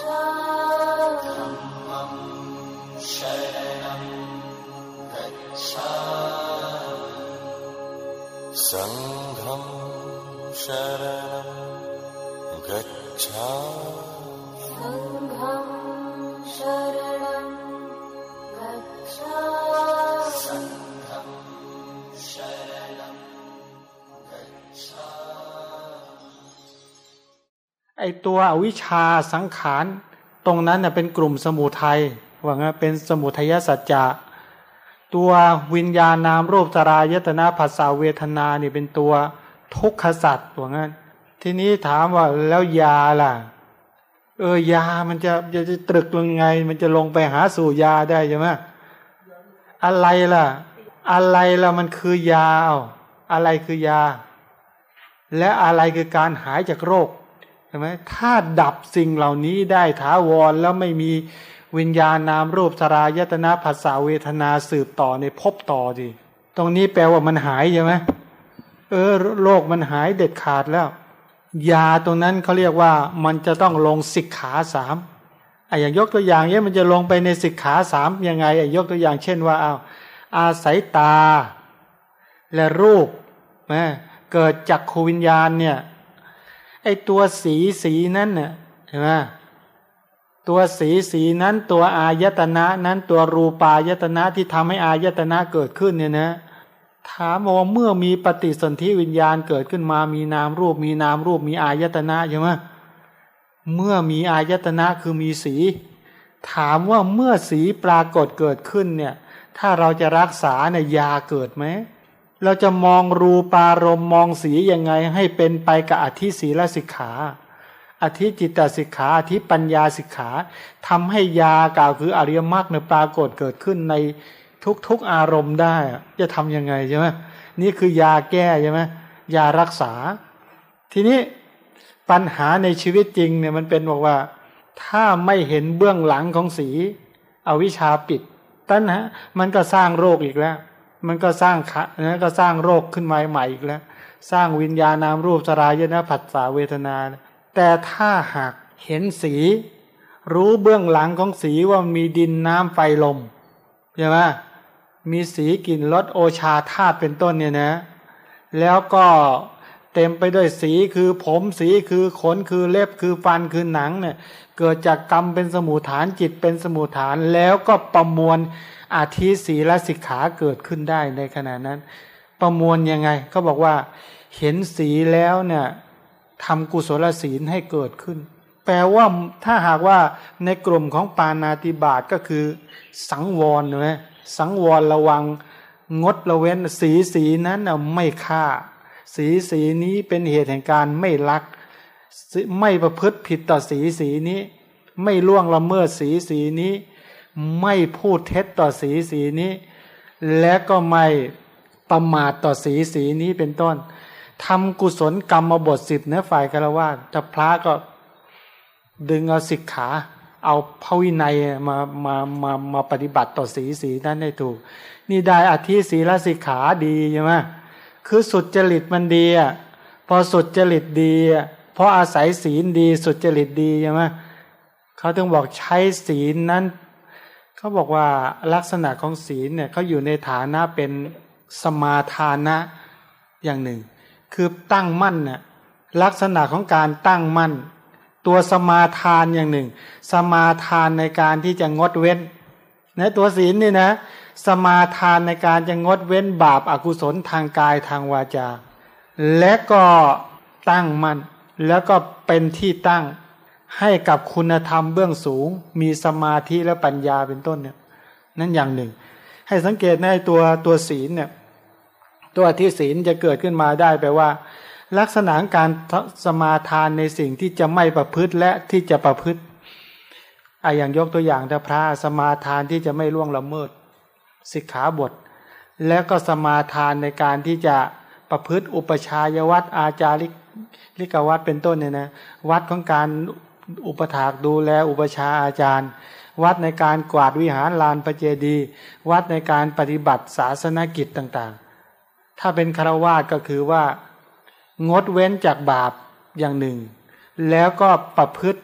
सङ्घं शरणं गच्छामि। सङ्घं शरणं गच्छामि ไอตัวอวิชชาสังขารตรงนั้นเน่ะเป็นกลุ่มสมุทัยว่างั้นเป็นสมุทัยสัจจะตัววิญญาณนามรูปตรายตนะภาษาเวทนานี่เป็นตัวทุกขสัตว์ว่างั้น ทีนี้ถามว่าแล้วยาล่ะ เออยามันจะจะจะตรึกลงไง มันจะลงไปหาสู่ยาได้ใช่ไหมอะไรล่ะ อะไรล่ะมันคือยาอะไรคือยา และอะไรคือการหายจากโรค ใช่ไหมถ้าดับสิ่งเหล่านี้ได้ถาวรแล้วไม่มีวิญญาณนามรูปสรายตนะภาษาเวทนาสืบต่อในภพต่อดิตรงนี้แปลว่ามันหายใช่ไหมเออโรคมันหายเด็ดขาดแล้ว ยาตรงนั้นเขาเรียกว่ามันจะต้องลงสิกขาสามไอ้อย่างยกตัวอย่างเนี้ยมันจะลงไปในสิกขาสามยังไงไอ้ยกตัวอย่างเช่นว่าเอาอาศัยตาและรูปนะเกิดจากขวิญญาณเนี่ย ไอตัวสีสีนั้นเน่ะเห็นไหมตัวสีสีนั้นตัวอายตนะนั้นตัวรูปายตนะที่ทำให้อายตนะเกิดขึ้นเนี่ยนะถามว่าเมื่อมีปฏิสนธิวิญญาณเกิดขึ้นมามีนามรูปมีนามรูปมีอายตนะใช่ไหมเมื่อมีอายตนะคือมีสี ถามว่าเมื่อสีปรากฏเกิดขึ้นเนี่ย ถ้าเราจะรักษาเนี่ยยาเกิดไหม เราจะมองรูปารมณ์มองสียังไงให้เป็นไปกับอธิศีลสิกขาอธิจิตตสิกขาอธิปัญญาสิกขาทำให้ยากล่าวคืออริยมรรคเนี่ยปรากฏเกิดขึ้นในทุกๆอารมณ์ได้อะจะทำยังไงใช่ไหมนี่คือยาแก้ใช่ไหมยารักษา ทีนี้ปัญหาในชีวิตจริงเนี่ยมันเป็นบอกว่า ถ้าไม่เห็นเบื้องหลังของสี อวิชชาปิด ตัณหามันก็สร้างโรคอีกแล้ว มันก็สร้างขะนะก็สร้างโรคขึ้นมาใหม่อีกแล้ว สร้างวิญญาณนามรูปสลายนะผัสสะเวทนา แต่ถ้าหากเห็นสี รู้เบื้องหลังของสีว่ามีดินน้ำไฟลมใช่ไหมมีสีกลิ่นรสโอชาธาตุเป็นต้นเนี่ยนะ แล้วก็ เต็มไปด้วยสีคือผมสีคือขนคือเล็บคือฟันคือหนังเนี่ย เกิดจากกรรมเป็นสมุทฐานจิตเป็นสมุทฐานแล้วก็ประมวลอาทิศีลสิกขาเกิดขึ้นได้ในขณะนั้น ประมวลยังไงก็บอกว่า เห็นสีแล้วเนี่ยทำกุศลศีลให้เกิดขึ้น แปลว่าถ้าหากว่าในกลุ่มของปานาติบาตก็คือ สังวรนะสังวรระวังงดละเว้นสีสีนั้นไม่ฆ่า สีสีนี้เป็นเหตุแห่งการไม่ลัก ไม่ประพฤติผิดต่อสีสีนี้ ไม่ล่วงละเมิดสีสีนี้ ไม่พูดเท็จต่อสีสีนี้ และก็ไม่ประมาทต่อสีสีนี้เป็นต้นทำกุศลกรรมบทสิบเนื้อฝ่ายกระว่าจะพระก็ดึงเอาสิกขา เอาพระวินัยมามามามาปฏิบัติต่อสีสีนั้นให้ถูก นี่ได้อธิศีลสิกขาดีใช่ไหม คือสุดจริตมันดีอะพอสุดจริตดีอะเพราะอาศัยศีลดี สุดจริตดีใช่ไหมเขาต้องบอกใช้ศีลนั้นเขาบอกว่าลักษณะของศีลเนี่ยเขาอยู่ในฐานะเป็นสมาทานะอย่างหนึ่ง คือตั้งมั่นน่ะลักษณะของการตั้งมั่น ตัวสมาทานอย่างหนึ่ง สมาทานในการที่จะงดเว้นนะตัวศีลนี่นะ สมาทานในการจะงดเว้นบาปอากุศลทางกายทางวาจา และก็ตั้งมั่นแล้วก็เป็นที่ตั้งให้กับคุณธรรมเบื้องสูง มีสมาธิและปัญญาเป็นต้นเนี่ยนั่นอย่างหนึ่ง ให้สังเกตในตัวตัวศีลเนี่ยตัวที่ศีลจะเกิดขึ้นมาได้แปลว่า ลักษณะการสมาทานในสิ่งที่จะไม่ประพฤติและที่จะประพฤติอะอย่างยกตัวอย่างถ้าพระสมาทานที่จะไม่ล่วงละเมิด สิกขาบท แล้วก็สมาทานในการที่จะประพฤติอุปชายวัดอาจาริลิกวัดเป็นต้นเนี่ยนะวัดของการอุปถากดูแลอุปชาอาจารย์ วัดในการกวาดวิหารลานพระเจดีย์วัดในการปฏิบัติศาสนกิจต่างๆ ถ้าเป็นคารวาสก็คือว่างดเว้นจากบาปอย่างหนึ่ง แล้วก็ประพฤติ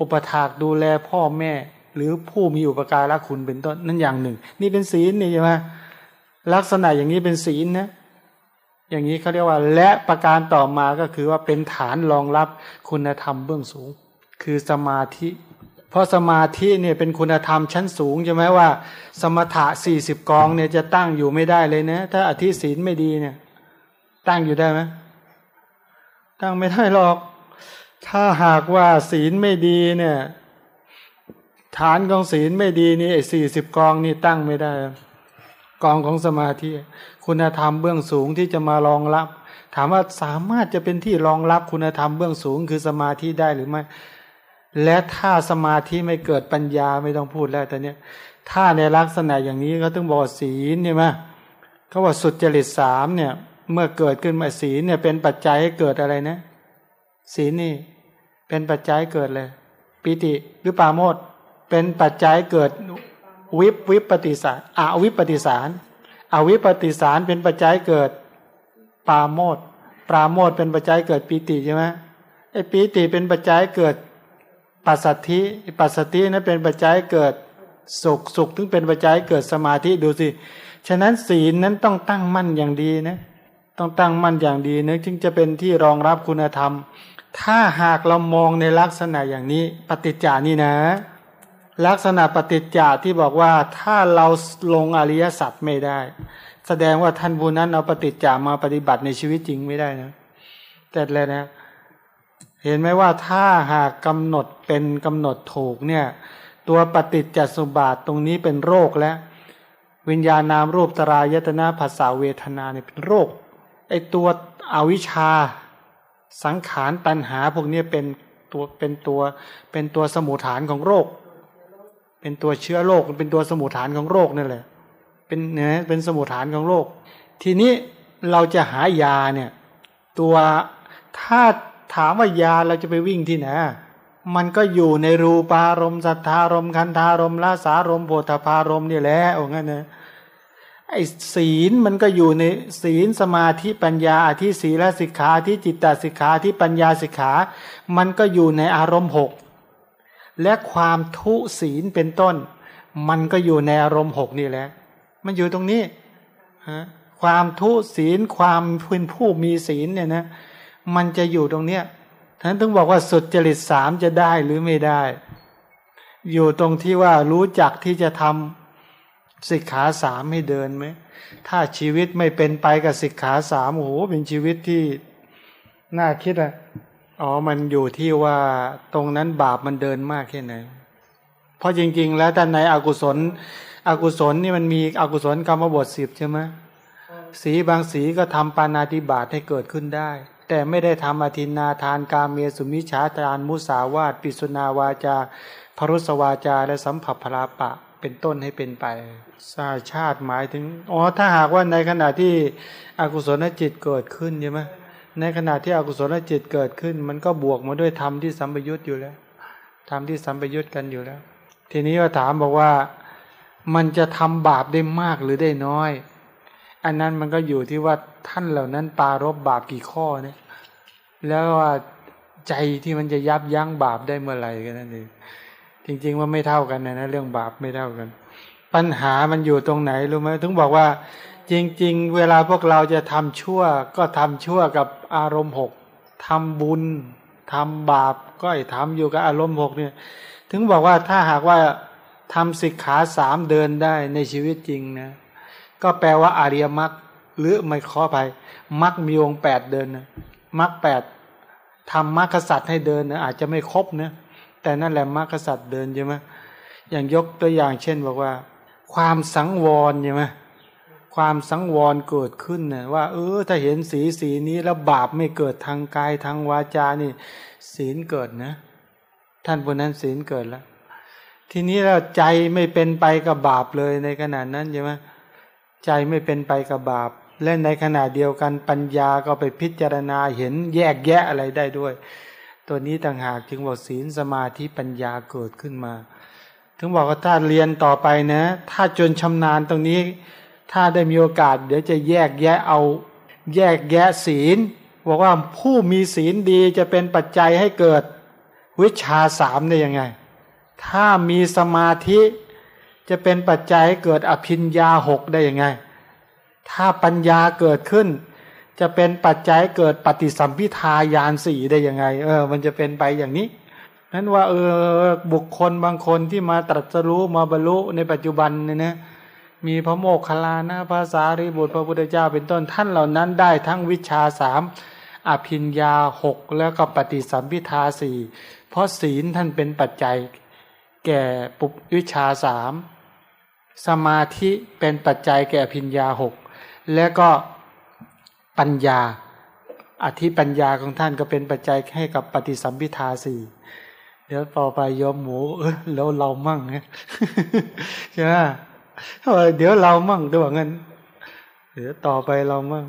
อุปถากดูแลพ่อแม่ หรือผู้มีอุปการะคุณเป็นต้นนั่นอย่างหนึ่ง นี่เป็นศีลนี่ใช่ไหมลักษณะอย่างนี้เป็นศีลนะอย่างนี้เขาเรียกว่า และประการต่อมาก็คือว่าเป็นฐานรองรับคุณธรรมเบื้องสูง คือสมาธิ เพราะสมาธิเนี่ยเป็นคุณธรรมชั้นสูงใช่ไหมว่า สมถะสี่สิบกองเนี่ยจะตั้งอยู่ไม่ได้เลยนะ ถ้าอธิศีลไม่ดีเนี่ย ตั้งอยู่ได้ไหมตั้งไม่ได้หรอก ถ้าหากว่าศีลไม่ดีเนี่ย ฐานของศีลไม่ดีนี่ไอ้สี่สิบกองนี่ตั้งไม่ได้ กองของสมาธิคุณธรรมเบื้องสูงที่จะมารองรับ ถามว่าสามารถจะเป็นที่รองรับคุณธรรมเบื้องสูงคือสมาธิได้หรือไม่และถ้าสมาธิไม่เกิดปัญญาไม่ต้องพูดแล้วแต่เนี้ถ้าในลักษณะอย่างนี้เขาต้องบอกศีลใช่ไหมเขาว่าสุดจริตสามเนี่ย เมื่อเกิดขึ้นมาศีลเนี่ยเป็นปัจจัยให้เกิดอะไรนะ ศีลนี่ เป็นปัจจัยเกิดเลย ปิติหรือปาโมด เป็นปัจจัยเกิดวิปวิปปฏิสารอาวิปปฏิสารอวิปฏิสารเป็นปัจจัยเกิดปาโมดปราโมดเป็นปัจจัยเกิดปีติใช่ไหมไอ้ปีติเป็นปัจจัยเกิดปัสสัทธิปัสสัทธินั้นเป็นปัจจัยเกิดสุขสุขถึงเป็นปัจจัยเกิดสมาธิดูสิฉะนั้นศีลนั้นต้องตั้งมั่นอย่างดีนะต้องตั้งมั่นอย่างดีนะจึงจะเป็นที่รองรับคุณธรรม ถ้าหากเรามองในลักษณะอย่างนี้ปฏิจจานี่นะ ลักษณะปฏิจจาที่บอกว่าถ้าเราลงอริยสัจไม่ได้ แสดงว่าท่านผู้นั้นเอาปฏิจจามาปฏิบัติในชีวิตจริงไม่ได้นะแต่เลยนะเห็นไหมว่าถ้าหากกำหนดเป็นกำหนดถูกเนี่ย ตัวปฏิจจสุบาทตรงนี้เป็นโรคแล้ววิญญาณนามรูปตรายตนาภาษาเวทนาเนี่ยเป็นโรคไอตัวอวิชชาสังขารตัณหาพวกนี้เป็นตัวเป็นตัวเป็นตัวสมุฐานของโรค เป็นตัวเชื้อโรคเป็นตัวสมุทฐานของโรคนั่นแหละ เป็นเนี่ยเป็นสมุทฐานของโรค ทีนี้เราจะหายาเนี่ย ตัวถ้าถามว่ายาเราจะไปวิ่งที่ไหนมันก็อยู่ในรูปารมณ์สัทธารมคันธารมลาสารมโพธพารมนี่แหละโอ้งั้นนะไอ้ศีลมันก็อยู่ในศีลสมาธิปัญญาอธิศีลสิกขาที่จิตตสิกขาที่ปัญญาสิกขา มันก็อยู่ในอารมณ์หก และความทุศีลเป็นต้น มันก็อยู่ในอารมณ์หกนี่แหละ มันอยู่ตรงนี้ความทุศีลความเป็นผู้มีศีลเนี่ยนะมันจะอยู่ตรงเนี้ยท่านต้องบอกว่าสุดจริตสามจะได้หรือไม่ได้ อยู่ตรงที่ว่ารู้จักที่จะทำสิกขาสามให้เดินไหมถ้าชีวิตไม่เป็นไปกับสิกขาสามโอ้โหเป็นชีวิตที่น่าคิดอะ อ๋อ มันอยู่ที่ว่าตรงนั้นบาปมันเดินมากแค่ไหน เพราะจริง ๆ แล้วแต่ในอกุศล อกุศลนี่มันมีอกุศลกรรมบทสิบใช่ไหมสีบางสีก็ทำปานาติบาตให้เกิดขึ้นได้ แต่ไม่ได้ทำอธินาทานกาเมสุมิชาตานมุสาวาตปิสุนาวาจาพรุสวาจาและสัมผัสพลาปะเป็นต้นให้เป็นไปสาชาติหมายถึง อ๋อ ถ้าหากว่าในขณะที่อกุศลจิตเกิดขึ้นใช่ไหม ในขณะที่อกุศลจิตเกิดขึ้น มันก็บวกมาด้วยธรรมที่สัมปยุตอยู่แล้วธรรมที่สัมปยุตกันอยู่แล้ว ทีนี้ก็ถามบอกว่ามันจะทำบาปได้มากหรือได้น้อย อันนั้นมันก็อยู่ที่ว่าท่านเหล่านั้นปารบบาปกี่ข้อเนี่ยแล้วว่าใจที่มันจะยับยั้งบาปได้เมื่อไหร่กันนั่นเองจริง ๆ ว่าไม่เท่ากันนะนะเรื่องบาปไม่เท่ากัน ปัญหามันอยู่ตรงไหนรู้ไหมถึงบอกว่า จริง ๆ เวลาพวกเราจะทำชั่ว ก็ทำชั่วกับ อารมณ์หกทำบุญทำบาปก็ทำอยู่กับอารมณ์หกเนี่ย ถึงบอกว่าถ้าหากว่าทำสิกขาสามเดินได้ในชีวิตจริงนะก็แปลว่าอาริยมรรคหรือไม่ขอไปมรรคมีองค์แปดเดินนะมรรคแปดทำมรรคสัตว์ให้เดินนะอาจจะไม่ครบนะแต่นั่นแหละมรรคสัตว์เดินใช่ไหมอย่างยกตัวอย่างเช่นบอกว่า ความสังวรใช่ไหม ความสังวรเกิดขึ้นนะว่า เออ ถ้าเห็นสีสีนี้แล้วบาปไม่เกิดทางกายทางวาจานี่ ศีลเกิดนะ ท่านพวกนั้นศีลเกิดแล้ว ทีนี้แล้วใจไม่เป็นไปกับบาปเลยในขณะนั้นใช่ไหมใจไม่เป็นไปกับบาป และในขณะเดียวกันปัญญาก็ไปพิจารณาเห็นแยกแยะอะไรได้ด้วย ตัวนี้ต่างหากจึงบอกศีลสมาธิปัญญาเกิดขึ้นมา ถึงบอกว่าถ้าเรียนต่อไปนะ ถ้าจนชำนาญตรงนี้ ถ้าได้มีโอกาส เดี๋ยวจะแยกแยะเอา แยกแยะศีลบอกว่าผู้มีศีลดีจะเป็นปัจจัยให้เกิดวิชาสามได้ยังไง ถ้ามีสมาธิจะเป็นปัจจัยให้เกิดอภิญญาหกได้ยังไง ถ้าปัญญาเกิดขึ้น จะเป็นปัจจัยเกิดปฏิสัมพิทายานสี่ได้ยังไง เออ มันจะเป็นไปอย่างนี้นั้นว่าเออบุคคลบางคนที่มาตรัสรู้มาบรรลุในปัจจุบันเนี่ยนะ มีพระโมคคัลลานะภาษาริบุตรพระพุทธเจ้าเป็นต้นท่านเหล่านั้นได้ทั้งวิชาสามอภิญญาหกแล้วก็ปฏิสัมพิทาสี่เพราะศีลท่านเป็นปัจจัย แก่ปุบวิชาสามสมาธิเป็นปัจจัยแก่อภิญญาหกแล้วก็ปัญญาอธิปัญญาของท่านก็เป็นปัจจัยให้กับปฏิสัมพิทาสี่เดี๋ยวต่อไปยอมหมูเออแล้วเรามั่งนะใช่ไหม เดี๋ยวเรามั่งด้วยงั้นเดี๋ยวต่อไปเรามั่ง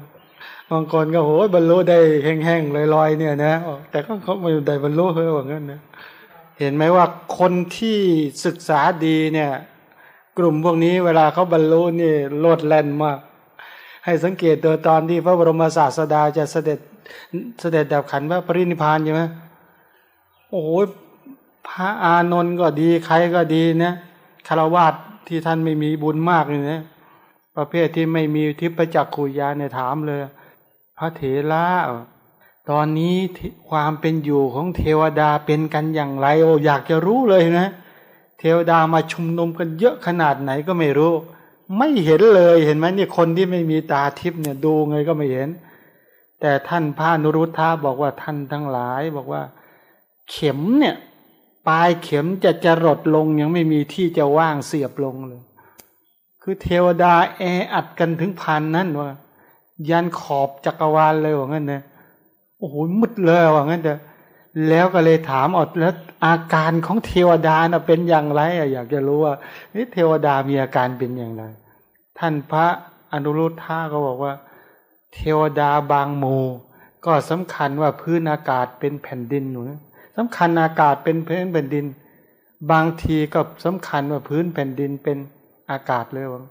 บางคนก็โหบรรลุได้แห้งๆลอยๆเนี่ยนะแต่ก็เขาไม่ได้บรรลุเพื่อว่างั้นนะเห็นไหมว่าคนที่ศึกษาดีเนี่ย กลุ่มพวกนี้เวลาเขาบรรลุนี่โลดแล่นมาก ให้สังเกตตัวตอนที่พระบรมศาสดาจะเสด็จเสด็จดับขันพระปรินิพานใช่ไหมโอ้โหพระอานนท์ก็ดีใครก็ดีนะคารวาส ที่ท่านไม่มีบุญมากเลยนะประเภทที่ไม่มีทิพจักขุยานเนี่ยถามเลย พระเถระตอนนี้ความเป็นอยู่ของเทวดาเป็นกันอย่างไรโออยากจะรู้เลยนะ เทวดามาชุมนุมกันเยอะขนาดไหนก็ไม่รู้ ไม่เห็นเลยเห็นไหมเนี่ยคนที่ไม่มีตาทิพย์เนี่ยดูไงก็ไม่เห็น แต่ท่านพระนุรุทธาบอกว่าท่านทั้งหลายบอกว่า เข็มเนี่ย ปลายเข็มจะจะรดลงยังไม่มีที่จะว่างเสียบลงเลย คือเทวดาแออัดกันถึงพันนั่นว่า ยันขอบจักรวาลเลยว่างั้นนะโอ้โหมืดเลยว่างั้นเถอแล้วก็เลยถามอดแล้วอาการของเทวดาน่ะเป็นอย่างไรอยากจะรู้ว่านี่เทวดามีอาการเป็นอย่างไร ท่านพระอนุรุทธาก็บอกว่า เทวดาบางหมู่ก็สำคัญว่าพื้นอากาศเป็นแผ่นดินหนู สำคัญอากาศเป็นพื้นแผ่นดิน บางทีก็สำคัญว่าพื้นแผ่นดินเป็นอากาศเลยว่า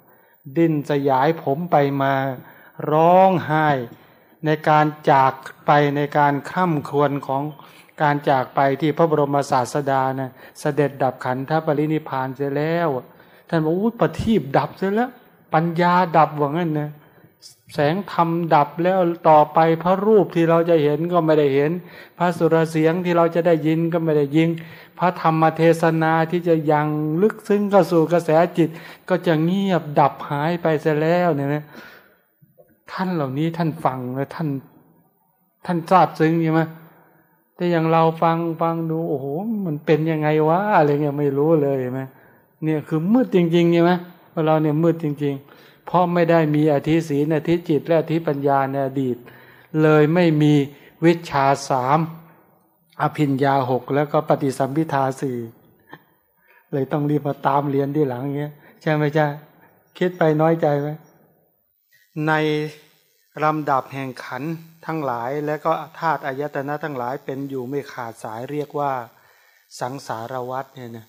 ดินสยายผมไปมา ร้องไห้ ในการจากไปในการข้ามควรของการจากไปที่พระบรมศาสดานะเสด็จดับขันธปรินิพานเสียแล้ว ท่านบอกอุ้ปทีบดับเสียแล้ว ปัญญาดับว่างั้นนะ แสงธรรมดับแล้วต่อไปพระรูปที่เราจะเห็นก็ไม่ได้เห็น พระสุรเสียงที่เราจะได้ยินก็ไม่ได้ยินพระธรรมเทศนาที่จะยังลึกซึ้งเข้าสู่กระแสจิต ก็จะเงียบดับหายไปเสียแล้วเนี่ยนะท่านเหล่านี้ท่านฟังแล้วท่าน ท่านทราบซึ้งใช่ไหมแต่อย่างเราฟังฟังดูโอ้โหมันเป็นยังไงวะอะไรเงี้ยไม่รู้เลยใช่ไหมเนี่ยคือมืดจริงๆใช่ไหมเราเนี่ยมืดจริง ๆ เพราะไม่ได้มีอธิศีนอธิจิต และอธิปัญญาในอดีต เลยไม่มีวิชาสามอภิญญาหกแล้วก็ปฏิสัมพิทาสี่เลยต้องรีบมาตามเรียนที่หลังเงี้ยใช่ไหมจ้าคิดไปน้อยใจไหมในลำดับแห่งขันทั้งหลาย และก็ธาตุอายตนะทั้งหลายเป็นอยู่ไม่ขาดสายเรียกว่า สังสารวัตเนี่ยนะ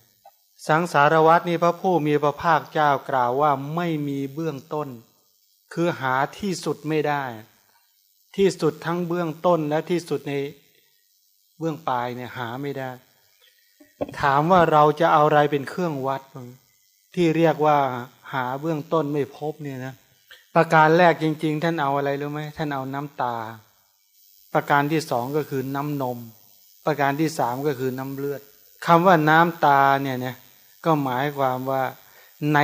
สังสารวัตนี่พระผู้มีพระภาคเจ้ากล่าวว่าไม่มีเบื้องต้น คือหาที่สุดไม่ได้ ที่สุดทั้งเบื้องต้นและที่สุดในเบื้องปลายเนี่ยหาไม่ได้ ถามว่าเราจะเอาอะไรเป็นเครื่องวัด ที่เรียกว่าหาเบื้องต้นไม่พบเนี่ยนะประการแรกจริง ๆ ท่านเอาอะไรรู้ไหมท่านเอาน้ำตา ประการที่สองก็คือน้ำนม ประการที่สามก็คือน้ำเลือดคำว่าน้ำตาเนี่ยเนี่ย ก็หมายความว่าใน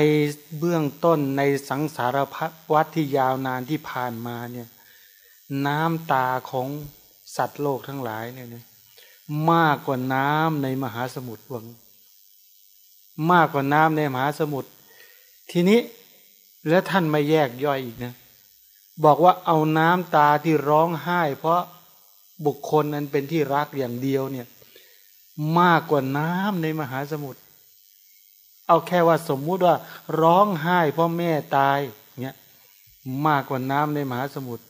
เบื้องต้นในสังสารพัวัดที่ยาวนานที่ผ่านมาเนี่ยน้ำตาของสัตว์โลกทั้งหลายเนี่ยมากกว่าน้ำในมหาสมุทรวังมากกว่าน้ำในมหาสมุทรทีนี้แล้วท่านม่แยกย่อยอีกนะ บอกว่าเอาน้ำตาที่ร้องไห้ เพราะบุคคลนั้นเป็นที่รักอย่างเดียวเนี่ย มากกว่าน้ำในมหาสมุทร เอาแค่ว่าสมมุติว่าร้องไห้เพราะแม่ตายเนี่ยมากกว่าน้ำในมหาสมุทร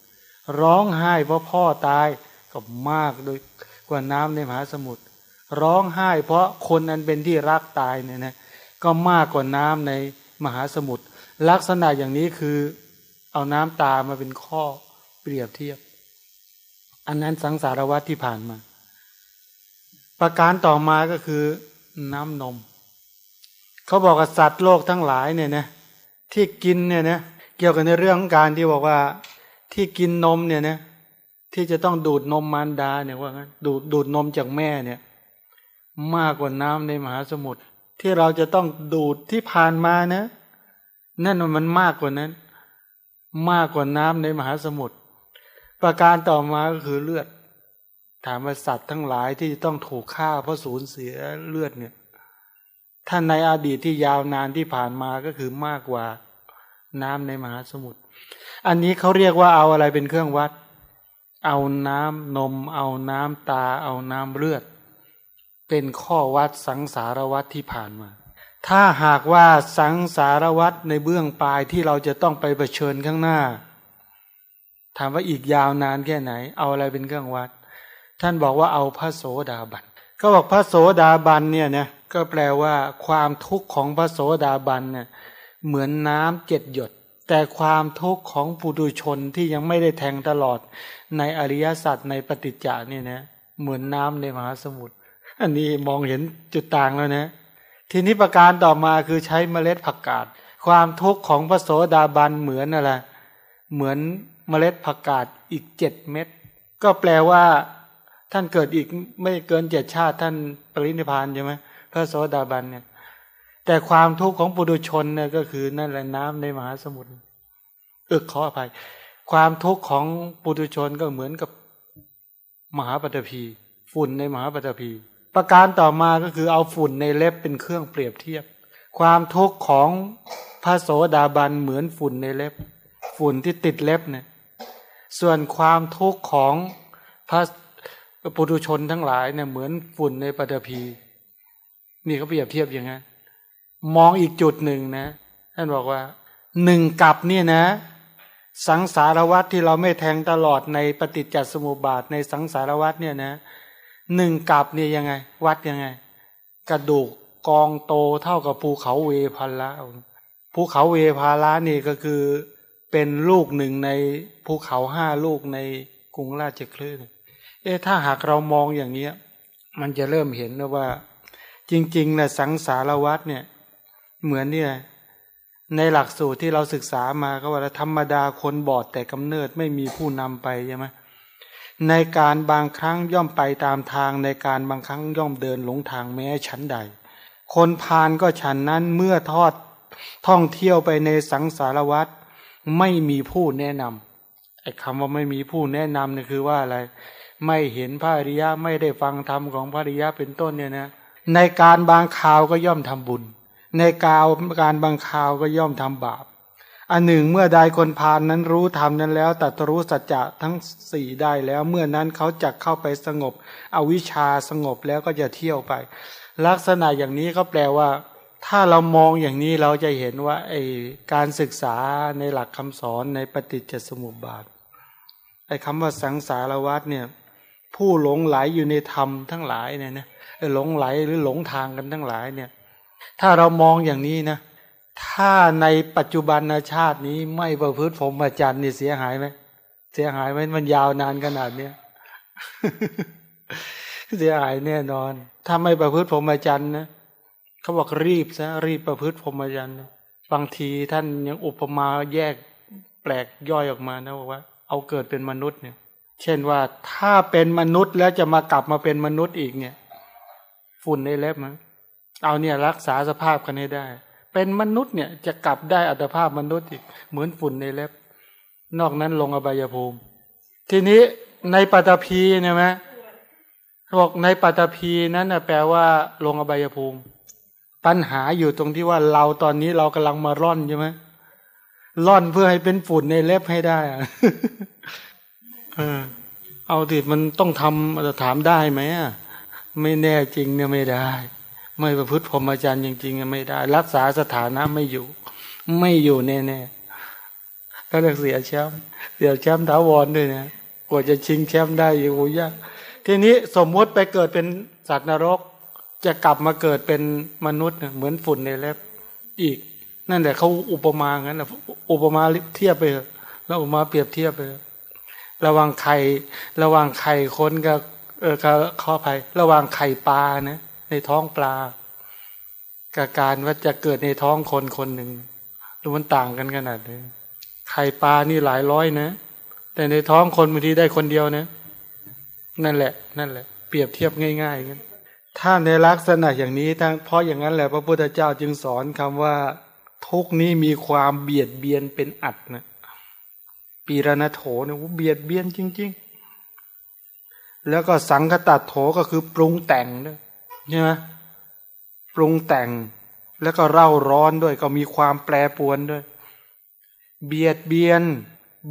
ร้องไห้เพราะพ่อตายก็มากโดยกว่าน้ำในมหาสมุทรร้องไห้ เพราะคนนั้นเป็นที่รักตายเนี่ยนะก็มากกว่าน้ำในมหาสมุทรลักษณะอย่างนี้คือเอาน้ำตามาเป็นข้อเปรียบเทียบ อันนั้นสังสารวัตที่ผ่านมา ประการต่อมาก็คือน้ำนม เขาบอกกับสัตว์โลกทั้งหลายเนี่ยนะที่กินเนี่ยนะเกี่ยวกับในเรื่องของการที่บอกว่าที่กินนมเนี่ยนะที่จะต้องดูดนมมารดาเนี่ยว่างั้นดูดดูดนมจากแม่เนี่ย มากกว่าน้ำในมหาสมุทรที่เราจะต้องดูดที่ผ่านมานะนั่นมันมากกว่านั้น มากกว่าน้ำในมหาสมุทรประการต่อมาก็คือเลือด ถามว่าสัตว์ทั้งหลายที่ต้องถูกฆ่าเพราะสูญเสียเลือดเนี่ย ท่านในอดีตที่ยาวนานที่ผ่านมาก็คือมากกว่าน้ำในมหาสมุทร อันนี้เขาเรียกว่าเอาอะไรเป็นเครื่องวัด เอาน้ำนม เอาน้ำตา เอาน้ำเลือด เป็นข้อวัดสังสารวัตที่ผ่านมา ถ้าหากว่าสังสารวัตในเบื้องปลายที่เราจะต้องไปเผชิญข้างหน้า ถามว่าอีกยาวนานแค่ไหน เอาอะไรเป็นเครื่องวัด ท่านบอกว่าเอาพระโสดาบัน ก็บอกพระโสดาบันเนี่ยนะ ก็แปลว่าความทุกข์ของพระโสดาบันเนี่ยเหมือนน้ำเจ็ดหยด แต่ความทุกข์ของปุถุชนที่ยังไม่ได้แทงตลอดในอริยสัจในปฏิจจานี่นะเหมือนน้ำในมหาสมุทรอันนี้มองเห็นจุดต่างแล้วนะทีนี้ประการต่อมาคือใช้เมล็ดผักกาดความทุกข์ของพระโสดาบันเหมือนอะไรเหมือนเมล็ดผักกาดอีกเจ็ดเม็ดก็แปลว่าท่านเกิดอีกไม่เกินเจ็ดชาติท่านปรินิพานใช่ไหม ระโสดาบันเนี่ย แต่ความทุกข์ของปุถุชนเนี่ยก็คือนั่นแหละน้ำในมหาสมุทรเอึกขออภัย ความทุกข์ของปุถุชนก็เหมือนกับมหาปฐพี ฝุ่นในมหาปฐพี ประการต่อมาก็คือเอาฝุ่นในเล็บเป็นเครื่องเปรียบเทียบ ความทุกข์ของพระโสดาบันเหมือนฝุ่นในเล็บ ฝุ่นที่ติดเล็บเนี่ยส่วนความทุกข์ของพระปุถุชนทั้งหลายเนี่ยเหมือนฝุ่นในปฐพี นี่เขาเปรียบเทียบอย่างนั้นมองอีกจุดหนึ่งนะท่านบอกว่าหนึ่งกับเนี่ยนะ สังสารวัตที่เราไม่แทงตลอดในปฏิจจสมุปบาทในสังสารวัตเนี่ยนะหนึ่งกับเนี่ยยังไง วัดยังไง กระดูกกองโตเท่ากับภูเขาเวพันละภูเขาเวพาละนี่ก็คือเป็นลูกหนึ่งในภูเขาห้าลูกในกรุงราชคลื่นเอ๊ะถ้าหากเรามองอย่างเนี้ย มันจะเริ่มเห็นนะว่า จริงๆนะสังสารวัตเนี่ย เหมือนเนี่ยในหลักสูตรที่เราศึกษามาก็ว่าธรรมดาคนบอดแต่กำเนิดไม่มีผู้นำไปใช่ไหมในการบางครั้งย่อมไปตามทางในการบางครั้งย่อมเดินหลงทางแม้ชั้นใด คนพานก็ฉันนั้นเมื่อทอดท่องเที่ยวไปในสังสารวัตรไม่มีผู้แนะนำไอ้คำว่าไม่มีผู้แนะนำเนี่ยคือว่าอะไร ไม่เห็นพระอริยะไม่ได้ฟังธรรมของพระอริยะเป็นต้นเนี่ยนะ ในการบางข่าวก็ย่อมทำบุญในกาวการบางคราวก็ย่อมทำบาป อันหนึ่งเมื่อใดคนพานนั้นรู้ธรรมนั้นแล้วตัดรู้สัจจะทั้งสี่ได้แล้ว เมื่อนั้นเขาจะเข้าไปสงบ อวิชชาสงบแล้วก็จะเที่ยวไป ลักษณะอย่างนี้ก็แปลว่า ถ้าเรามองอย่างนี้เราจะเห็นว่าไอการศึกษาในหลักคำสอนในปฏิจจสมุปบาทไอคำว่าสังสารวัตเนี่ยผู้หลงไหลอยู่ในธรรมทั้งหลายเนี่ยนะ หลงไหลหรือหลงทางกันทั้งหลายเนี่ย ถ้าเรามองอย่างนี้นะถ้าในปัจจุบันชาตินี้ไม่ประพฤติผมอาจารย์นี่เสียหายไหมเสียหายไหมมันยาวนานขนาดเนี้ยเสียหายแน่นอน ถ้าไม่ประพฤติผมอาจารย์นะเขาบอกรีบซะรีบประพฤติผมอาจารย์บางทีท่านยังอุปมาแยกแปลกย่อยออกมานะบอกว่า เอาเกิดเป็นมนุษย์เนี่ย เช่นว่าถ้าเป็นมนุษย์แล้วจะมากลับมาเป็นมนุษย์อีกเนี่ย ฝุ่นในเล็บมั้งเอาเนี่ยรักษาสภาพกันให้ได้ เป็นมนุษย์เนี่ยจะกลับได้อัตภาพมนุษย์อีกเหมือนฝุ่นในเล็บ นอกนั้นลงอบายภูมิ ทีนี้ในปัตภีเนี่ยไหมบอกในปัตภีนั้นนะแปลว่า ลงอบายภูมิ ปัญหาอยู่ตรงที่ว่าเราตอนนี้เรากำลังมาร่อนใช่ไหมร่อนเพื่อให้เป็นฝุ่นในเล็บให้ได้อะเอาดิมันต้องทำจะถามได้ไหม ไม่แน่จริงเนี่ยไม่ได้ ไม่ประพฤติพรหมจรรย์จริงๆไม่ได้ รักษาสถานะไม่อยู่ ไม่อยู่แน่ๆก็เรียเสียแชมป์เสียแชมป์ถาวรด้วยนะกว่าจะชิงแชมป์ได้อยู่ยากทีนี้สมมติไปเกิดเป็นสัตว์นรก จะกลับมาเกิดเป็นมนุษย์เหมือนฝุ่นในเล็บอีก นั่นแหละเขาอุปมางั้นนะอุปมาเทียบไปแล้วอุปมาเปรียบเทียบไประวังไข่ระวังไข่คนกับ ออข้อภัย ระหวังไข่ปลานะในท้องปลา กับการว่าจะเกิดในท้องคนคนหนึ่งดูมันต่างกันขนาดนี้ไข่ปลานี่หลายร้อยนะ แต่ในท้องคนบางทีได้คนเดียวนะ นั่นแหละ นั่นแหละ เปรียบเทียบง่ายๆกันถ้าในลักษณะอย่างนี้ทั้งเพราะอย่างนั้นแหละพระพุทธเจ้าจึงสอนคำว่า ทุกนี้มีความเบียดเบียนเป็นอัดนะปีรณโถเนี่ยเบียดเบียนจริง ๆ แล้วก็สังคตัดโถก็คือปรุงแต่งด้วยใช่ไหมปรุงแต่ง แล้วก็เร่าร้อนด้วย ก็มีความแปรปวนด้วย เบียดเบียน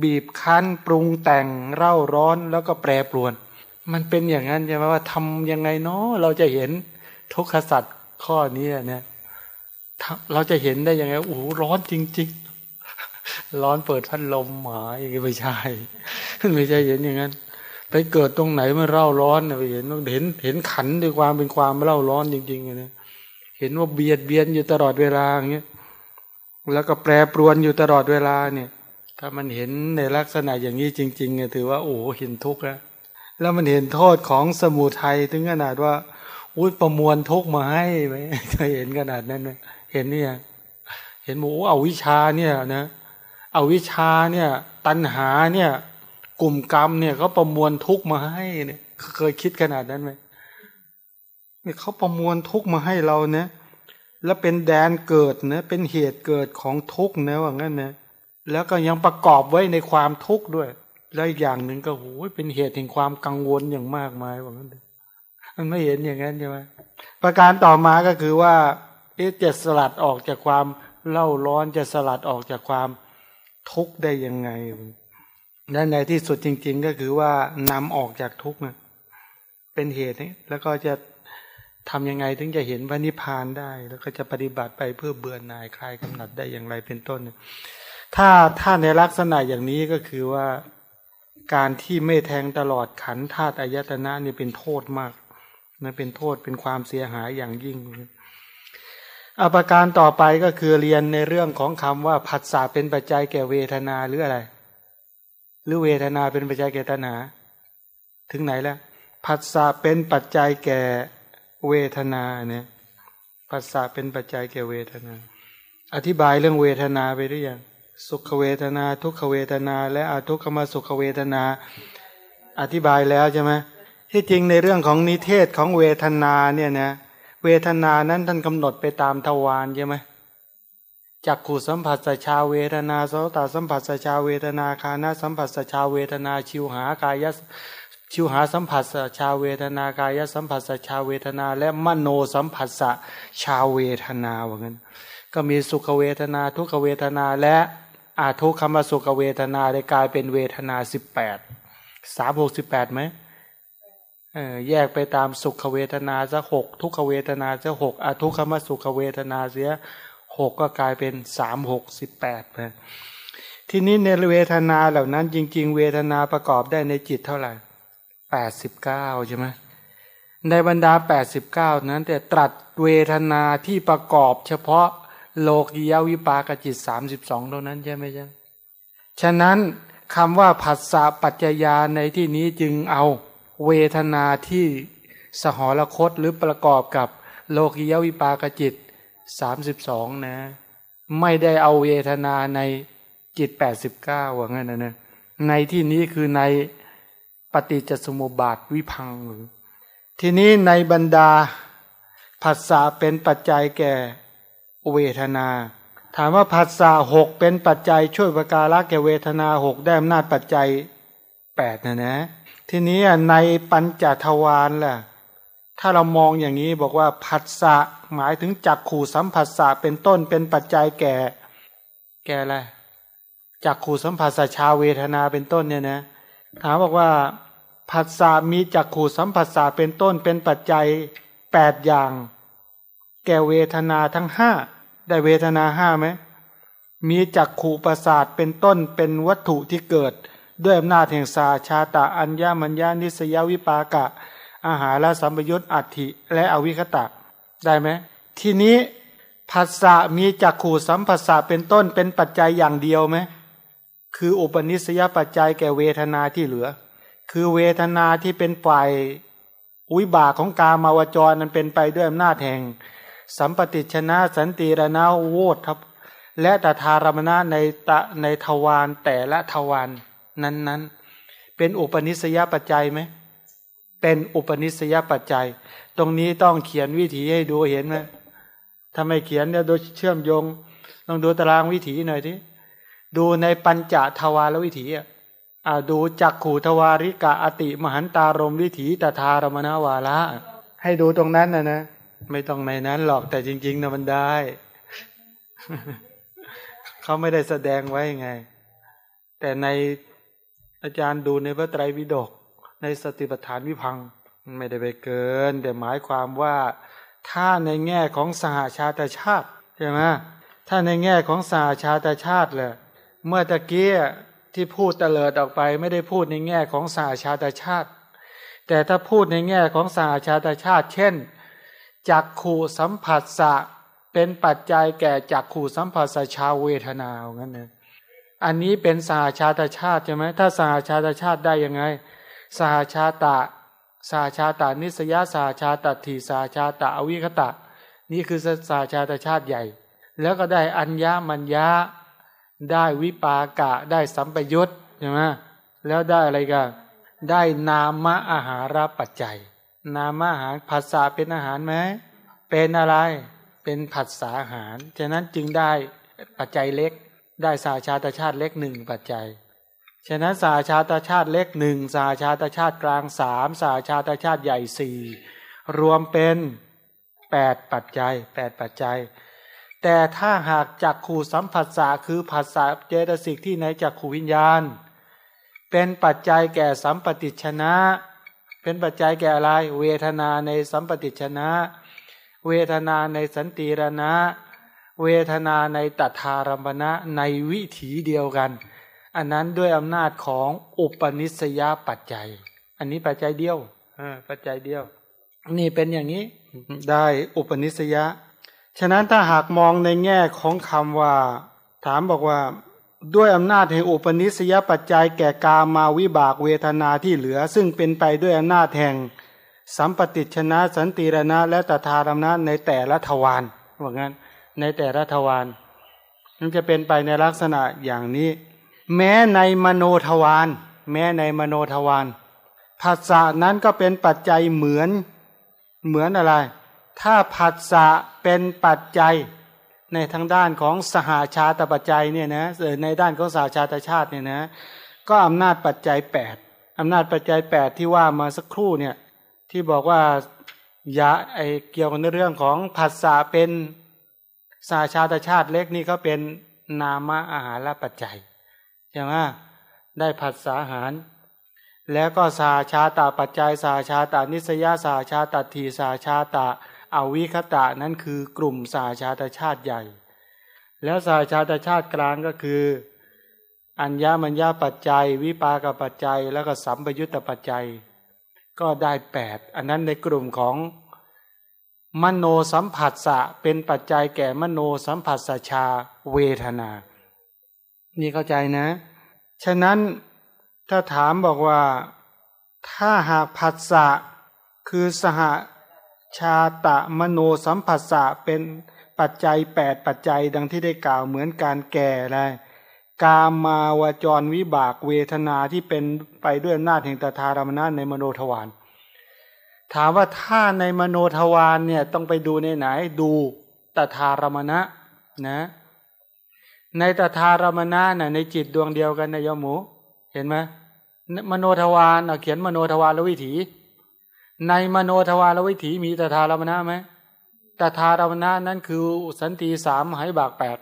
บีบคั้น ปรุงแต่ง เร่าร้อนแล้วก็แปรปรวน มันเป็นอย่างนั้นใช่ไหมว่าทำยังไงเนาะเราจะเห็นทุกขสัตว์ข้อนี้เนี่ยเราจะเห็นได้ยังไงโอ้ร้อนจริง ๆ ร้อนเปิดพัดลมหมาอย่างนี้ไม่ใช่ไม่ใช่เห็นอย่างนั้น ไปเกิดตรงไหนมันเร่าร้อนไปเห็นเห็นเห็นขันด้วยความเป็นความเร่าร้อนจริงๆเลยเห็นว่าเบียดเบียนอยู่ตลอดเวลาอย่างเงี้ยแล้วก็แปรปรวนอยู่ตลอดเวลาเนี่ย ถ้ามันเห็นในลักษณะอย่างนี้จริงๆเนี่ยถือว่าโอ้เห็นทุกข์แล้วแล้วมันเห็นโทษของสมุทัยถึงขนาดว่าอุ้ยประมวลทุกข์มาให้ไหมเคยเห็นขนาดนั้นไหมเห็นเนี่ยเห็นโอ้เอาวิชาเนี่ยนะเอาวิชาเนี่ย ตัณหาเนี่ย กลุ่มกรรมเนี่ยเขาประมวลทุกมาให้เนี่ย เคยคิดขนาดนั้นไหมเนี่ยเขาประมวลทุกมาให้เราเนี่ยแล้วเป็นแดนเกิดนะเป็นเหตุเกิดของทุกนะว่างั้นนะแล้วก็ยังประกอบไว้ในความทุกข์ด้วย แล้วอย่างหนึ่งก็โหเป็นเหตุแห่งความกังวลอย่างมากมายว่างั้นมันไม่เห็นอย่างนั้นใช่ไหมประการต่อมาก็คือว่าจะสลัดออกจากความเล่าร้อนจะสลัดออกจากความทุกข์ได้ยังไง และในที่สุดจริง ๆ ก็คือว่านำออกจากทุกข์เป็นเหตุแล้วก็จะทำยังไงถึงจะเห็นพระนิพพานได้ แล้วก็จะปฏิบัติไปเพื่อเบื่อหน่ายคลายกำหนัดได้อย่างไรเป็นต้น ถ้าถ้าในลักษณะอย่างนี้ก็คือว่าการที่ไม่แทงตลอดขันธาตุอายตนะนี่เป็นโทษมากนะเป็นโทษเป็นความเสียหายอย่างยิ่งอาประการต่อไปก็คือเรียนในเรื่องของคำว่าผัสสะเป็นปัจจัยแก่เวทนาหรืออะไร หรือเวทนาเป็นปัจจัยแก่ตัณหา ถึงไหนแล้วผัสสะเป็นปัจจัยแก่เวทนาเนี่ยผัสสะเป็นปัจจัยแก่เวทนา อธิบายเรื่องเวทนาไปหรือยังสุขเวทนา ทุกขเวทนา และอทุกขมาสุขเวทนา อธิบายแล้วใช่ไหมที่จริงในเรื่องของนิเทศของเวทนาเนี่ยนะเวทนานั้นท่านกำหนดไปตามทวารใช่ไหม จักขูสัมผัสสชาเวทนาโสตสัมผัสสชาเวทนาคานาสัมผัสสชาเวทนาชิวหากายชิวหาสัมผัสสชาเวทนากายสัมผัสสชาเวทนา และมโนสัมผัสสชาเวทนาว่างั้นก็มีสุขเวทนาทุกขเวทนาและอาทุกขมสุขเวทนาได้กลายเป็นเวทนาสิบแปดสามหกสิบแปดไหมแยกไปตามสุขเวทนาจะหกทุกขเวทนาจะหกอาทุกขมสุขเวทนาเสีย หกก็กลายเป็นสามหกสิบแปดไปทีนี้ในเวทนาเหล่านั้นจริง ๆ เวทนาประกอบได้ในจิตเท่าไหร่แปดสิบเก้าใช่ไหมในบรรดาแปดสิบเก้านั้น แต่ตรัสเวทนาที่ประกอบ เฉพาะโลกียวิปากจิตสามสิบสองเท่านั้นใช่ไหมจ๊ะฉะนั้นคำว่าผัสสะปัจจยาในที่นี้จึงเอาเวทนาที่สหรคตหรือประกอบกับโลกิยวิปากจิต สามสิบสองนะ ไม่ได้เอาเวทนาในจิตแปดสิบเก้าว่างั้นนะนะในที่นี้คือในปฏิจจสมุปบาทวิพังหรือทีนี้ในบรรดาภาษาเป็นปัจจัยแก่เวทนา ถามว่าภาษาหกเป็นปัจจัยช่วยประการะแก่เวทนาหกได้อำนาจปัจจัยแปดนะนะ ทีนี้ในปัญจทวารล่ะ ถ้าเรามองอย่างนี้บอกว่าผัสสะหมายถึงจักขู่สัมผัสสะเป็นต้นเป็นปัจจัยแก่ แก่อะไรจักขู่สัมผัสสะชาเวทนาเป็นต้นเนี่ยนะถามบอกว่าผัสสะมีจักขู่สัมผัสสะเป็นต้นเป็นปัจจัยแปดอย่าง แก่เวทนาทั้งห้าได้เวทนาห้าไหมมีจักขู่ประสาทเป็นต้นเป็นวัตถุที่เกิด ด้วยอำนาจแห่งสาชาตะอัญญามัญญานิสยาวิปากะ อาหารและสัมปยุตอัติและอวิคตะ ได้ไหมทีนี้ภาษามีจักขู่สัมผัสสะเป็นต้นเป็นปัจจัยอย่างเดียวไหมคืออุปนิสยปัจจัยแก่เวทนาที่เหลือ คือเวทนาที่เป็นฝ่ายวิบากของกามาวจรนั้นเป็นไปด้วยอำนาจแห่ง สัมปติชนะสันติรนาโวททับ และตถารมณะในตะในทวารแต่ละทวารนั้นนั้นเป็นอุปนิสยปัจจัยไหม เป็นอุปนิสยปัจจัย ตรงนี้ต้องเขียนวิถีให้ดูเห็นไหมถ้าไมเขียนเนี่ยโดยเชื่อมโยงลองดูตารางวิถีหน่อยทีดูในปัญจทวารวิถีอะดูจักขู่ทวาริกะอติมหันตารมวิถีตถารมณวาระให้ดูตรงนั้นนะนะไม่ต้องในนั้นหรอกแต่จริง ๆนะมันได้ เขาไม่ได้แสดงไว้ไง แต่ในอาจารย์ดูในพระไตรปิฎก ในสติปัฏฐานวิพังไม่ได้ไปเกิน แต่หมายความว่าถ้าในแง่ของสหาชาติชาติใช่ไหมถ้าในแง่ของสหาชาติชาติเลยเมื่อตะกี้ที่พูดเตลิดออกไปไม่ได้พูดในแง่ของสหาชาติชาติ แต่ถ้าพูดในแง่ของสหาชาติชาติ เช่นจักขู่สัมผัสสะเป็นปัจจัยแก่จักขู่สัมผัสชาวเวทนาเอางนั้นเลยอันนี้เป็นสหาชาติชาติใช่ไหมถ้าสหาชาติชาติได้ยังไง สหาชาตะสาชาตานิสยาสาชาตทีสาชาตาอวิคตะ นี่คือสาชาตชาติใหญ่ แล้วก็ได้อัญญามัญญาได้วิปากะได้สัมปยุตใช่ไหมแล้วได้อะไรกันได้นามะอาหารปัจจัย นามะอาหารภาษาเป็นอาหารไหมเป็นอะไรเป็นผัสสาอาหาร ฉะนั้นจึงได้ปัจจัยเล็ก ได้สาชาตชาติเล็กหนึ่งปัจจัย ฉะนั้นสาชาตชาติเล็กหนึ่งสาชาตชาติกลางสามสาชาตชาติใหญ่สี่รวมเป็นแปดปัจจัยแปดปัจจัย แต่ถ้าหากจักขู่สัมผัสสะคือผัสสะเจตสิกที่ในจักขูวิญญาณ เป็นปัจจัยแก่สัมปติชนะ เป็นปัจจัยแก่อะไรเวทนาในสัมปติชนะ เวทนาในสันติรณะ เวทนาในตถารมณะในวิถีเดียวกัน อันนั้นด้วยอำนาจของอุปนิสยปัจจัย อันนี้ปัจจัยเดียวปัจจัยเดียว นี่เป็นอย่างนี้ได้อุปนิสยะ ฉะนั้นถ้าหากมองในแง่ของคำว่า ถามบอกว่า ด้วยอำนาจแห่งอุปนิสยปัจจัยแก่กามาวิบากเวทนาที่เหลือ ซึ่งเป็นไปด้วยอำนาจแห่ง สัมปติชนะสันติรณะ และตถารมณะในแต่ละทวารว่างั้นในแต่ละทวารมันจะเป็นไปในลักษณะอย่างนี้ แม้ในมโนทวารแม้ในมโนทวารผัสสะนั้นก็เป็นปัจจัยเหมือนเหมือนอะไร ถ้าผัสสะเป็นปัจจัยในทางด้านของสหาชาตปัจจัยเนี่ยนะในด้านของสหาชาตชาติเนี่ยนะก็อำนาจปัจจัยแปดอำนาจปัจจัยแปดที่ว่ามาสักครู่เนี่ยที่บอกว่ายาไอเกี่ยวกับเรื่องของผัสสะเป็นสาชาตชาติเล็กนี่ก็เป็นนามะอาหารละปัจจัย ใช่ไหมได้ผัสสาหาร แล้วก็สาชาตาปัจจัยสาชาตานิสยาสาชาตทีสาชาตาอาวิคตะนั้นคือกลุ่มสาชาตชาติใหญ่ แล้วสาชาตชาติกลางก็คือ อัญญามัญญาปัจจัย วิปากปัจจัย แล้วก็สัมปยุตตปัจจัย ก็ได้แปดอันนั้นในกลุ่มของมโนสัมผัสสะเป็นปัจจัยแก่มโนสัมผัสสชาเวทนา นี่เข้าใจนะ ฉะนั้นถ้าถามบอกว่า ถ้าหากผัสสะคือสหชาตะมโนสัมผัสสะเป็นปัจจัยแปดปัจจัยดังที่ได้กล่าวเหมือนการแก่อะไรกามาวจรวิบากเวทนาที่เป็นไปด้วยอำนาจแห่งตถารมนาในมโนทวารถามว่าถ้าในมโนทวารเนี่ยต้องไปดูในไหนดูตถารมณะนะ ในตถารมณะน่ะในจิตดวงเดียวกันนะยมหมู เห็นไหมมโนทวารเขียนมโนทวารวิถี ในมโนทวารวิถีมีตถารมณะไหมตถารมณะนั่นคือสันติสามหายบากแปด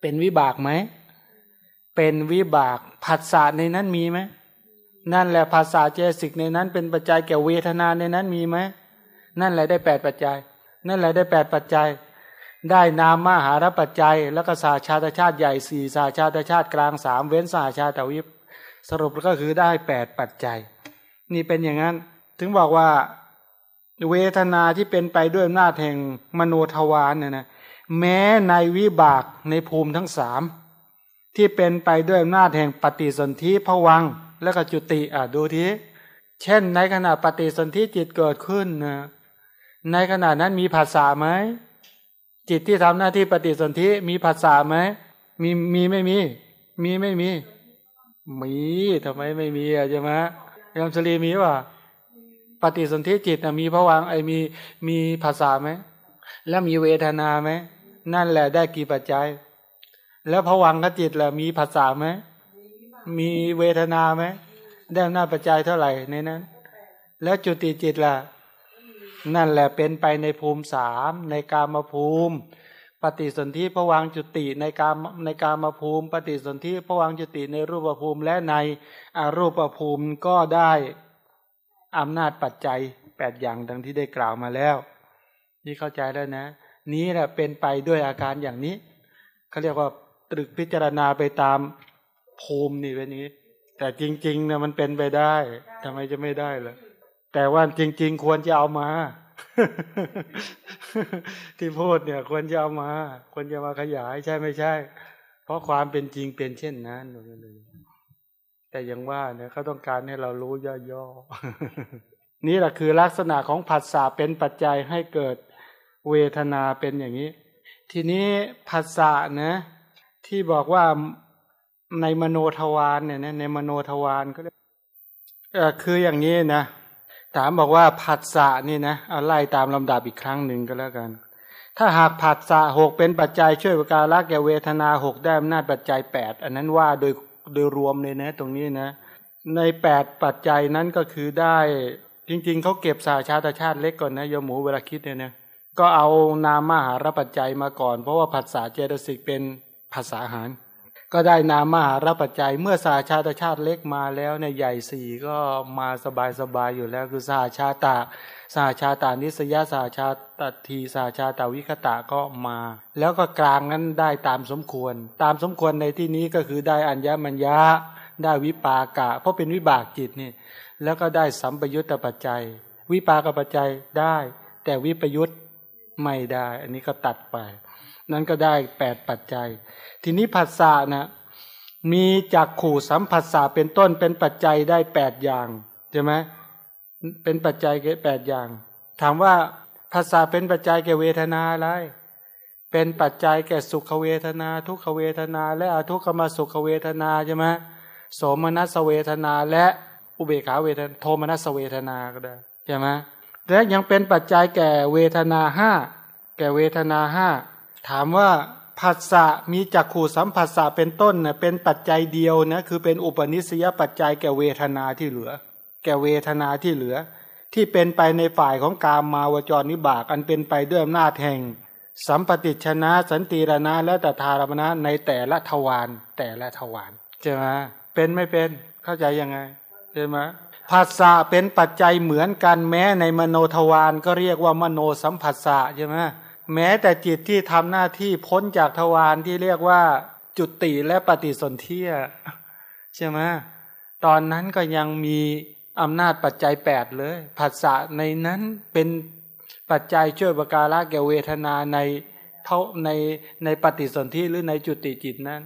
เป็นวิบากไหมเป็นวิบากผัสสะในนั้นมีไหมนั่นแหละภาษาเจสิกในนั้น เป็นปัจจัยแก่เวทนาในนั้นมีไหมนั่นแหละได้แปดปัจจัย นั่นแหละได้แปดปัจจัย ได้นามมหารปัจจัย แล้วก็สาชาติชาติใหญ่สี่สาชาติชาติกลางสามเว้นสาชาติวิปสรุปก็คือได้แปดปัจจัย นี่เป็นอย่างนั้น ถึงบอกว่าเวทนาที่เป็นไปด้วยอำนาจแห่งมโนทวารเนี่ยนะแม้ในวิบากในภูมิทั้งสามที่เป็นไปด้วยอำนาจแห่งปฏิสนธิผวังและก็จุติอะดูทีเช่นในขณะปฏิสนธิจิตเกิดขึ้นนะในขณะนั้นมีภาษาไหม จิตที่ทำหน้าที่ปฏิสนธิมีภาษาไหมมีมีไม่มี มีไม่มี มีทำไมไม่มีอะใช่ไหมยมสลีมีป่ะปฏิสนธิจิตนะมีผวังไอมีมีภาษาไหมแล้วมีเวทนาไหมนั่นแหละได้กี่ปัจจัย แล้วผวังกับจิตล่ะมีภาษาไหมมีเวทนาไหมได้อำนาปัจจัยเท่าไหร่ในนั้น แล้วจุติจิตล่ะ นั่นแหละเป็นไปในภูมิสามในกามภูมิ ปฏิสนธิผวังจุติในกามในกามภูมิ ปฏิสนธิผวังจุติในรูปภูมิและในอรูปภูมิก็ได้อำนาจปัจจัยแปดอย่างดังที่ได้กล่าวมาแล้ว นี่เข้าใจแล้วนะ นี้แหละเป็นไปด้วยอาการอย่างนี้เขาเรียกว่าตรึกพิจารณาไปตามภูมินี่เป็นนี้ แต่จริงๆเนี่ยมันเป็นไปได้ทำไมจะไม่ได้ล่ะ แต่ว่าจริง ๆ ควรจะเอามา ที่พูดเนี่ย ควรจะเอามา ควรจะมาขยายใช่ไม่ใช่ เพราะความเป็นจริงเป็นเช่นนั้นเลยแต่ยังว่าเนี่ยเขาต้องการให้เรารู้ย่อๆนี่แหละคือลักษณะของผัสสะเป็นปัจจัยให้เกิดเวทนาเป็นอย่างนี้ ทีนี้ผัสสะนะ ที่บอกว่าในมโนทวารเนี่ยนะในมโนทวารก็เออคืออย่างนี้นะ ถามบอกว่าผัสสะนี่นะเอาไล่ตามลำดับอีกครั้งหนึ่งก็แล้วกัน ถ้าหากผัสสะหกเป็นปัจจัยช่วยประการละแก่เวทนาหกได้อำนาจปัจจัยแปดอันนั้นว่าโดยโดยรวมเลยนะ ตรงนี้นะ ในแปดปัจจัยนั้นก็คือได้จริง ๆเขาเก็บสาชาติชาติเล็กก่อนนะโยมหมูเวลาคิดเนี่ยนะก็เอานามมหารปัจจัยมาก่อน เพราะว่าผัสสะเจตสิกเป็นภาษาหาร ก็ได้นามมหารปัจจัย เมื่อสาชาติชาติเล็กมาแล้วเนี่ยใหญ่สี่ก็มาสบายสบายอยู่แล้วคือสาชาตาสาชาตานิสยาสาชาตทีสาชาตาวิคตะก็มา แล้วก็กลางนั้นได้ตามสมควร ตามสมควรในที่นี้ก็คือได้อัญญมัญญะได้วิปากะ เพราะเป็นวิบากจิตนี่แล้วก็ได้สัมปยุตตปัจจัย วิปากปัจจัยได้ แต่วิปยุตไม่ได้ อันนี้ก็ตัดไป นั้นก็ได้แปดปัจจัย ทีนี้ภาษานะมีจักขู่สัมผัสสะเป็นต้นเป็นปัจจัยได้แปดอย่างใช่ไหมเป็นปัจจัยแก่แปดอย่าง ถามว่าภาษาเป็นปัจจัยแก่เวทนาอะไรเป็นปัจจัยแก่สุขเวทนา ทุกขเวทนา และอทุกขมสุขเวทนาใช่ไหมโสมนัสเวทนา และอุเบขาเวทนาโทมนัสเวทนาก็ได้ใช่ไหมและยังเป็นปัจจัยแก่เวทนาห้าแก่เวทนาห้า ถามว่าผัสสะมีจักขู่สัมผัสสะเป็นต้นเน่ยเป็นปัจจัยเดียวนะคือเป็นอุปนิสัยปัจจัยแก่เวทนาที่เหลือ แก่เวทนาที่เหลือ ที่เป็นไปในฝ่ายของกามมาวจรนิบากอันเป็นไปด้วยอำนาจแห่ง สัมปติชนะ สันติรณะและตถารมณะในแต่ละทวารแต่ละทวารใช่ไหมเป็นไม่เป็นเข้าใจยังไงใช่ไหมภาษาเป็นปัจจัยเหมือนกันแม้ในมโนทวารก็เรียกว่ามโนสัมผัสสะใช่ไหม แม้แต่จิตที่ทำหน้าที่พ้นจากทวารที่เรียกว่า จุติและปฏิสนธิใช่ไหมตอนนั้นก็ยังมีอำนาจปัจจัยแปดเลยภาษาในนั้นเป็นปัจจัยช่วยประการะแก่เวทนาในเท่าในในปฏิสนธิหรือในจุติจิตนั้น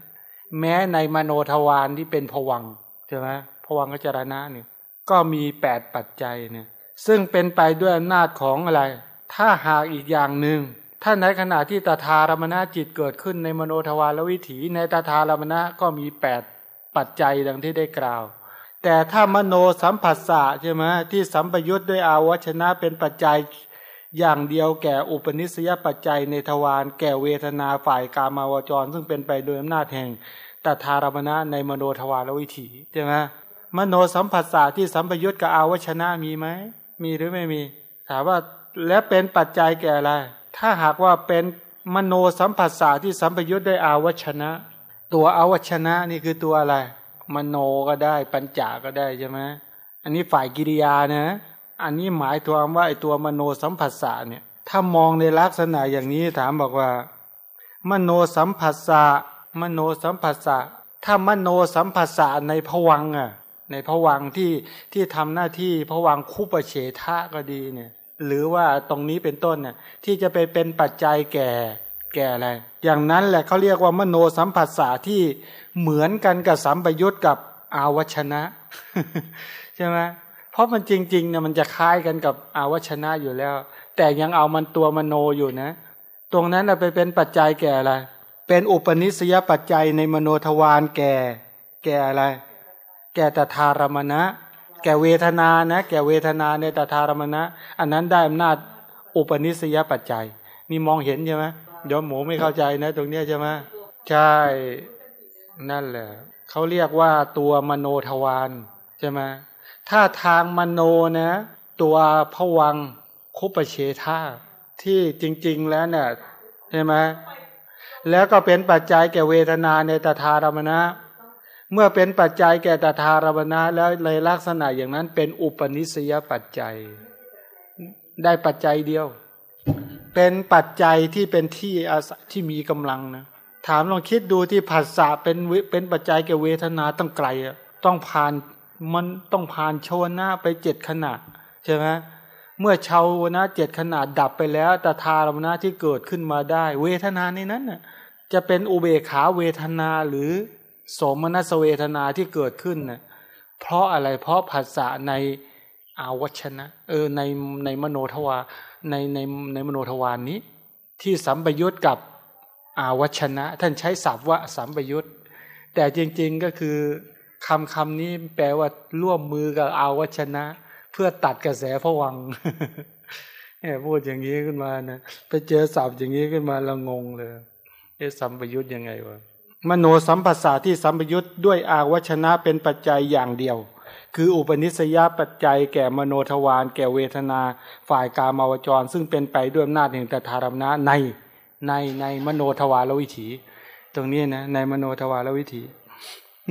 แม้ในมโนทวารที่เป็นผวังใช่ไหมผวังกจรณะเนี่ยก็มีแปดปัจจัยเนี่ยซึ่งเป็นไปด้วยอำนาจของอะไร ถ้าหากอีกอย่างหนึ่ง ถ้าในขณะที่ตถารมณะจิตเกิดขึ้นในมโนทวารวิถีในตถารมณะก็มีแปดปัจจัยดังที่ได้กล่าว แต่ถ้ามโนสัมผัสสะใช่ไหมที่สัมปยุทธ์ด้วยอาวชนะเป็นปัจจัยอย่างเดียวแก่อุปนิสัยปัจจัยในทวารแก่เวทนาฝ่ายกามาวจร ซึ่งเป็นไปโดยอำนาจแห่งตถารมณะในมโนทวารวิถีใช่ไหมมโนสัมผัสสะที่สัมปยุทธ์กับอาวชนะมีไหมมีหรือไม่มี ถามว่าและเป็นปัจจัยแก่อะไร ถ้าหากว่าเป็นมโนสัมผัสสะที่สัมปยุทธ์ด้วยอาวชนะ ตัวอาวชนะนี่คือตัวอะไร มโนก็ได้ปัญจาก็ได้ใช่ไหมอันนี้ฝ่ายกิริยานะ อันนี้หมายถึงว่าไอตัวมโนสัมผัสสะเนี่ย ถ้ามองในลักษณะอย่างนี้ถามบอกว่า มโนสัมผัสสะมโนสัมผัสสะถ้ามโนสัมผัสสะในผวังอะในผวังที่ที่ทำหน้าที่ผวังค์คู่ประเฉทะก็ดีเนี่ย หรือว่าตรงนี้เป็นต้นเนี่ยที่จะไปเป็นปัจจัยแก่แก่อะไร อย่างนั้นแหละเขาเรียกว่ามโนสัมผัสสะที่เหมือนกันกับสัมปยุตกับอาวัชนะใช่ไหมเพราะมันจริงๆเนี่ยมันจะคล้ายกันกับอาวัชนะอยู่แล้ว แต่ยังเอามันตัวมโนอยู่นะ ตรงนั้นไปเป็นปัจจัยแก่อะไร เป็นอุปนิสยปัจจัยในมโนทวารแก่ แก่อะไร แก่ตถารมณะ แก่เวทนานะแก่เวทนาในตถารมณะ อันนั้นได้อำนาจอุปนิสยปัจจัย นี่มองเห็นใช่ไหมยอมหมูไม่เข้าใจนะ ตรงเนี้ยใช่ไหมใช่นั่นแหละเขาเรียกว่าตัวมโนทวารใช่ไหมถ้าทางมโนนะ ตัวผวังคุปเชธาที่จริง ๆ แล้วเนี่ยใช่ไหมแล้วก็เป็นปัจจัยแก่เวทนาในตถารมณะ เมื่อเป็นปัจจัยแก่ตถารมณะแล้วในลักษณะอย่างนั้นเป็นอุปนิสยปัจจัย ได้ปัจจัยเดียว เป็นปัจจัยที่เป็นที่อาศัยที่มีกำลังนะถามลองคิดดูที่ผัสสะเป็นเป็นปัจจัยแก่เวทนาต้องไกลอะต้องผ่านมันต้องผ่านชวนะไปเจ็ดขนาดใช่ไหมเมื่อชาวนะเจ็ดขนาดดับไปแล้วตถารมณะที่เกิดขึ้นมาได้ เวทนาในนั้นน่ะจะเป็นอุเบขาเวทนาหรือ สมนัสเวทนาที่เกิดขึ้นนะเพราะอะไรเพราะภาษาในอาวัชนะ เออในในมโนทวาในในในมโนทวานนี้ ที่สัมปยุตกับอาวัชนะ ท่านใช้ศัพท์ว่าสัมปยุตแต่จริงๆก็คือคำคำนี้แปลว่าร่วมมือกับอาวัชนะ เพื่อตัดกระแสผวังเนี่ยพูดอย่างนี้ขึ้นมานะไปเจอศัพท์อย่างนี้ขึ้นมาเรางงเลยเอ๊ะสัมปยุตยังไงวะ มโนสัมปัสสาที่สัมปยุตด้วยอาวัชนะเป็นปัจจัยอย่างเดียว คืออุปนิสยปัจจัยแก่มโนทวารแก่เวทนา ฝ่ายกามาวจร ซึ่งเป็นไปด้วยอำนาจแห่งตถารมนะในในในมโนทวารวิถี ตรงนี้นะในมโนทวารวิถี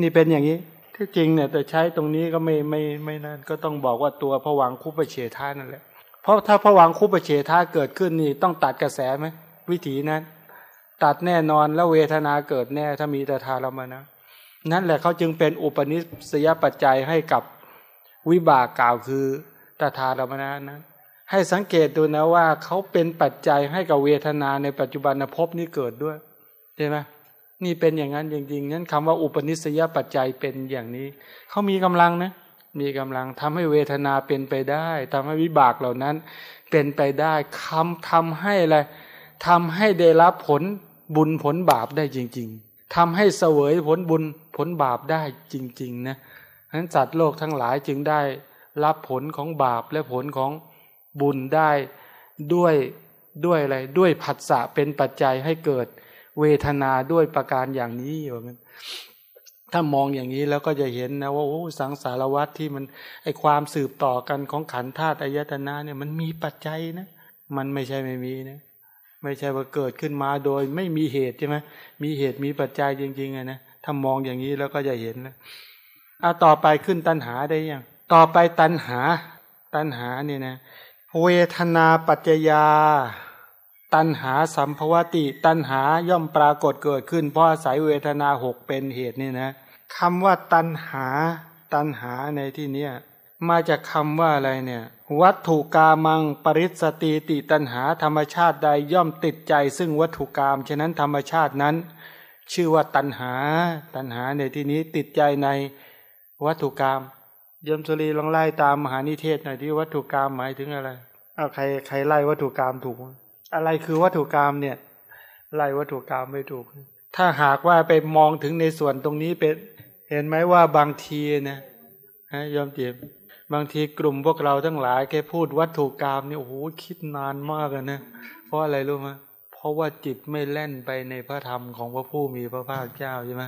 นี่เป็นอย่างนี้ที่จริงเนี่ยแต่ใช้ตรงนี้ก็ไม่ไม่ไม่นั่นก็ต้องบอกว่าตัวผวังคุปเฉทานั่นแหละเพราะถ้าผวังคุปเฉทาเกิดขึ้นนี่ต้องตัดกระแสไหมวิถีนั้น ตัดแน่นอนแล้วเวทนาเกิดแน่ถ้ามีแต่ทารมนะนั่นแหละเขาจึงเป็นอุปนิสัยปัจจัยให้กับวิบากกล่าวคือตถารมนะนั้น ให้สังเกตดูนะว่าเขาเป็นปัจจัยให้กับเวทนาในปัจจุบันภพนี้เกิดด้วยใช่ไหมนี่เป็นอย่างนั้นจริงๆนั้นคำว่าอุปนิสัยปัจจัยเป็นอย่างนี้ เขามีกำลังนะมีกำลังทำให้เวทนาเป็นไปได้ทำให้วิบากเหล่านั้นเป็นไปได้คำทำให้อะไรทำให้ได้รับผล บุญผลบาปได้จริง ๆทำให้เสวยผลบุญผลบาปได้จริงๆนะฉะนั้นสัตว์โลกทั้งหลายจึงได้รับผลของบาปและผลของบุญได้ด้วยด้วยอะไรด้วยผัสสะเป็นปัจจัยให้เกิดเวทนาด้วยประการอย่างนี้อย่างนั้นถ้ามองอย่างนี้แล้วก็จะเห็นนะว่าโอ้สังสารวัตที่มันไอความสืบต่อกันของขันธาตุอายตนะเนี่ยมันมีปัจจัยนะ มันไม่ใช่ไม่มีนะ ไม่ใช่ว่าเกิดขึ้นมาโดยไม่มีเหตุใช่ไหมมีเหตุมีปัจจัยจริงๆไงนะถ้ามองอย่างนี้แล้วก็จะเห็นนะเอาต่อไปขึ้นตัณหาได้ยังต่อไปตัณหา ตัณหาเนี่ยนะเวทนาปัจจยา ตัณหาสัมภวติ ตัณหาย่อมปรากฏเกิดขึ้น เพราะอาศัยเวทนาหกเป็นเหตุนี่นะคำว่าตัณหา ตัณหาในที่เนี้ยมาจากคำว่าอะไรเนี่ย วัตถุกามังปริสติติตัณหาธรรมชาติใดย่อมติดใจ ซึ่งวัตถุกรรมฉะนั้นธรรมชาตินั้น ชื่อว่าตัณหา ตัณหาในที่นี้ติดใจในวัตถุกรรมยมสุรีลองไล่ตามมหานิเทศหน่อยที่วัตถุกรรมหมายถึงอะไรเอาใครใครไล่วัตถุกรรมถูก อะไรคือวัตถุกรรมเนี่ย ไล่วัตถุกรรมไม่ถูก ถ้าหากว่าไปมองถึงในส่วนตรงนี้เป็น เห็นไหมว่าบางทีนะฮะยอมเจียบ บางทีกลุ่มพวกเราทั้งหลายแค่พูดวัตถุกรรมนี่โอ้โหคิดนานมากเลยนะเพราะอะไรรู้ไหมเพราะว่าจิตไม่แล่นไปในพระธรรมของพระผู้มีพระภาคเจ้าใช่ไหม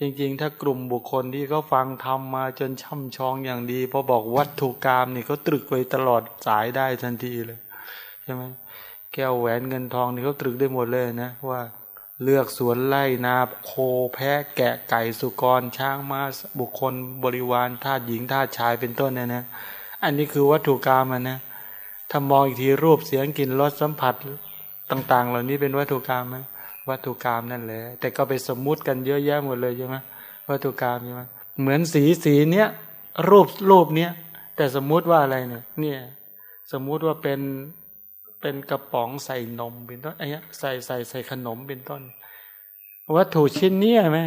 จริงๆ ถ้ากลุ่มบุคคลที่เขาฟังธรรมมาจนช่ำชองอย่างดีพอบอกวัตถุกรรมนี่เขาตรึกไว้ตลอดสายได้ทันทีเลยใช่ไหมแก้วแหวนเงินทองนี่เขาตรึกได้หมดเลยนะว่า เลือกสวนไล่นาโคแพะแกะไก่สุกรช้างม้าบุคคลบริวารทาสหญิงทาสชายเป็นต้นเนี่ยนะ อันนี้คือวัตถุกรรมนะถ้ามองอีกทีรูปเสียงกลิ่นรสสัมผัสต่าง ๆ เหล่านี้เป็นวัตถุกรรมไหมวัตถุกรรมนั่นแหละแต่ก็ไปสมมุติกันเยอะแยะหมดเลยใช่ไหมวัตถุกรรมใช่ไหมเหมือนสีสีเนี้ยรูปรูปเนี้ยแต่สมมุติว่าอะไรเนี่ย เนี่ย สมมุติว่าเป็น เป็นกระป๋องใส่นมเป็นต้นไอ้ใส่ใส่ใส่ขนมเป็นต้น วัตถุชิ้นเนี้ยไหม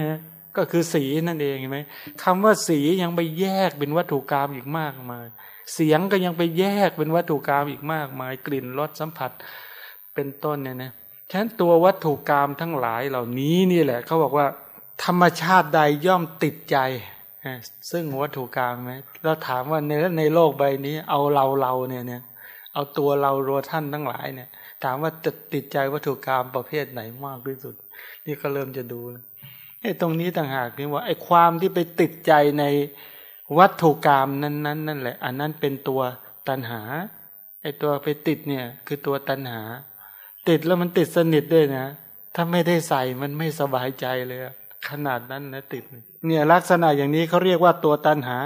ก็คือสีนั่นเองไหมคำว่าสียังไปแยกเป็นวัตถุกรรมอีกมากมาย เสียงก็ยังไปแยกเป็นวัตถุกรรมอีกมากมาย กลิ่นรสสัมผัสเป็นต้นเนี่ยนะฉะนั้นตัววัตถุกรรมทั้งหลายเหล่านี้นี่แหละเขาบอกว่า ธรรมชาติใดย่อมติดใจซึ่งวัตถุกรรมไหมเราถามว่าในในโลกใบนี้ เอาเราเราเนี่ยเนี่ย เอาตัวเราโรท่านทั้งหลายเนี่ย ถามว่าจะติดใจวัตถุกรรมประเภทไหนมากที่สุด นี่ก็เริ่มจะดูไอ้ตรงนี้ต่างหากนี่ว่าไอ้ความที่ไปติดใจในวัตถุกรรมนั้นๆนนนั่นแหละ อันนั้นเป็นตัวตัณหาไอ้ตัวไปติดเนี่ย คือตัวตัณหา ติดแล้วมันติดสนิทด้วยนะถ้าไม่ได้ใส่มันไม่สบายใจเลยขนาดนั้นนะติด เนี่ยลักษณะอย่างนี้เขาเรียกว่าตัวตัณหา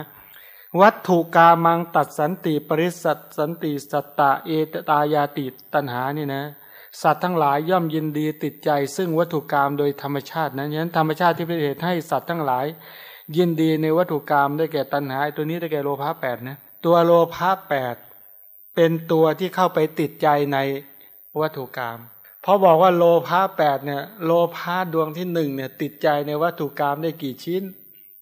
วัตถุกามังตัดสันติปริสัตสันติสัตตะเอตตายาติตัณหานี่นะ สัตว์ทั้งหลายย่อมยินดีติดใจ ซึ่งวัตถุกรรมโดยธรรมชาตินั้นฉะนั้นธรรมชาติที่เป็นเหตุให้สัตว์ทั้งหลาย ยินดีในวัตถุกรรมได้แก่ตัณหาตัวนี้ได้แก่โลภะแปดนะตัวโลภะแปดเป็นตัวที่เข้าไปติดใจในวัตถุกรรมเพราะบอกว่าโลภะแปดเนี่ยโลภะดวงที่หนึ่งเนี่ยติดใจในวัตถุกรรมได้กี่ชิ้น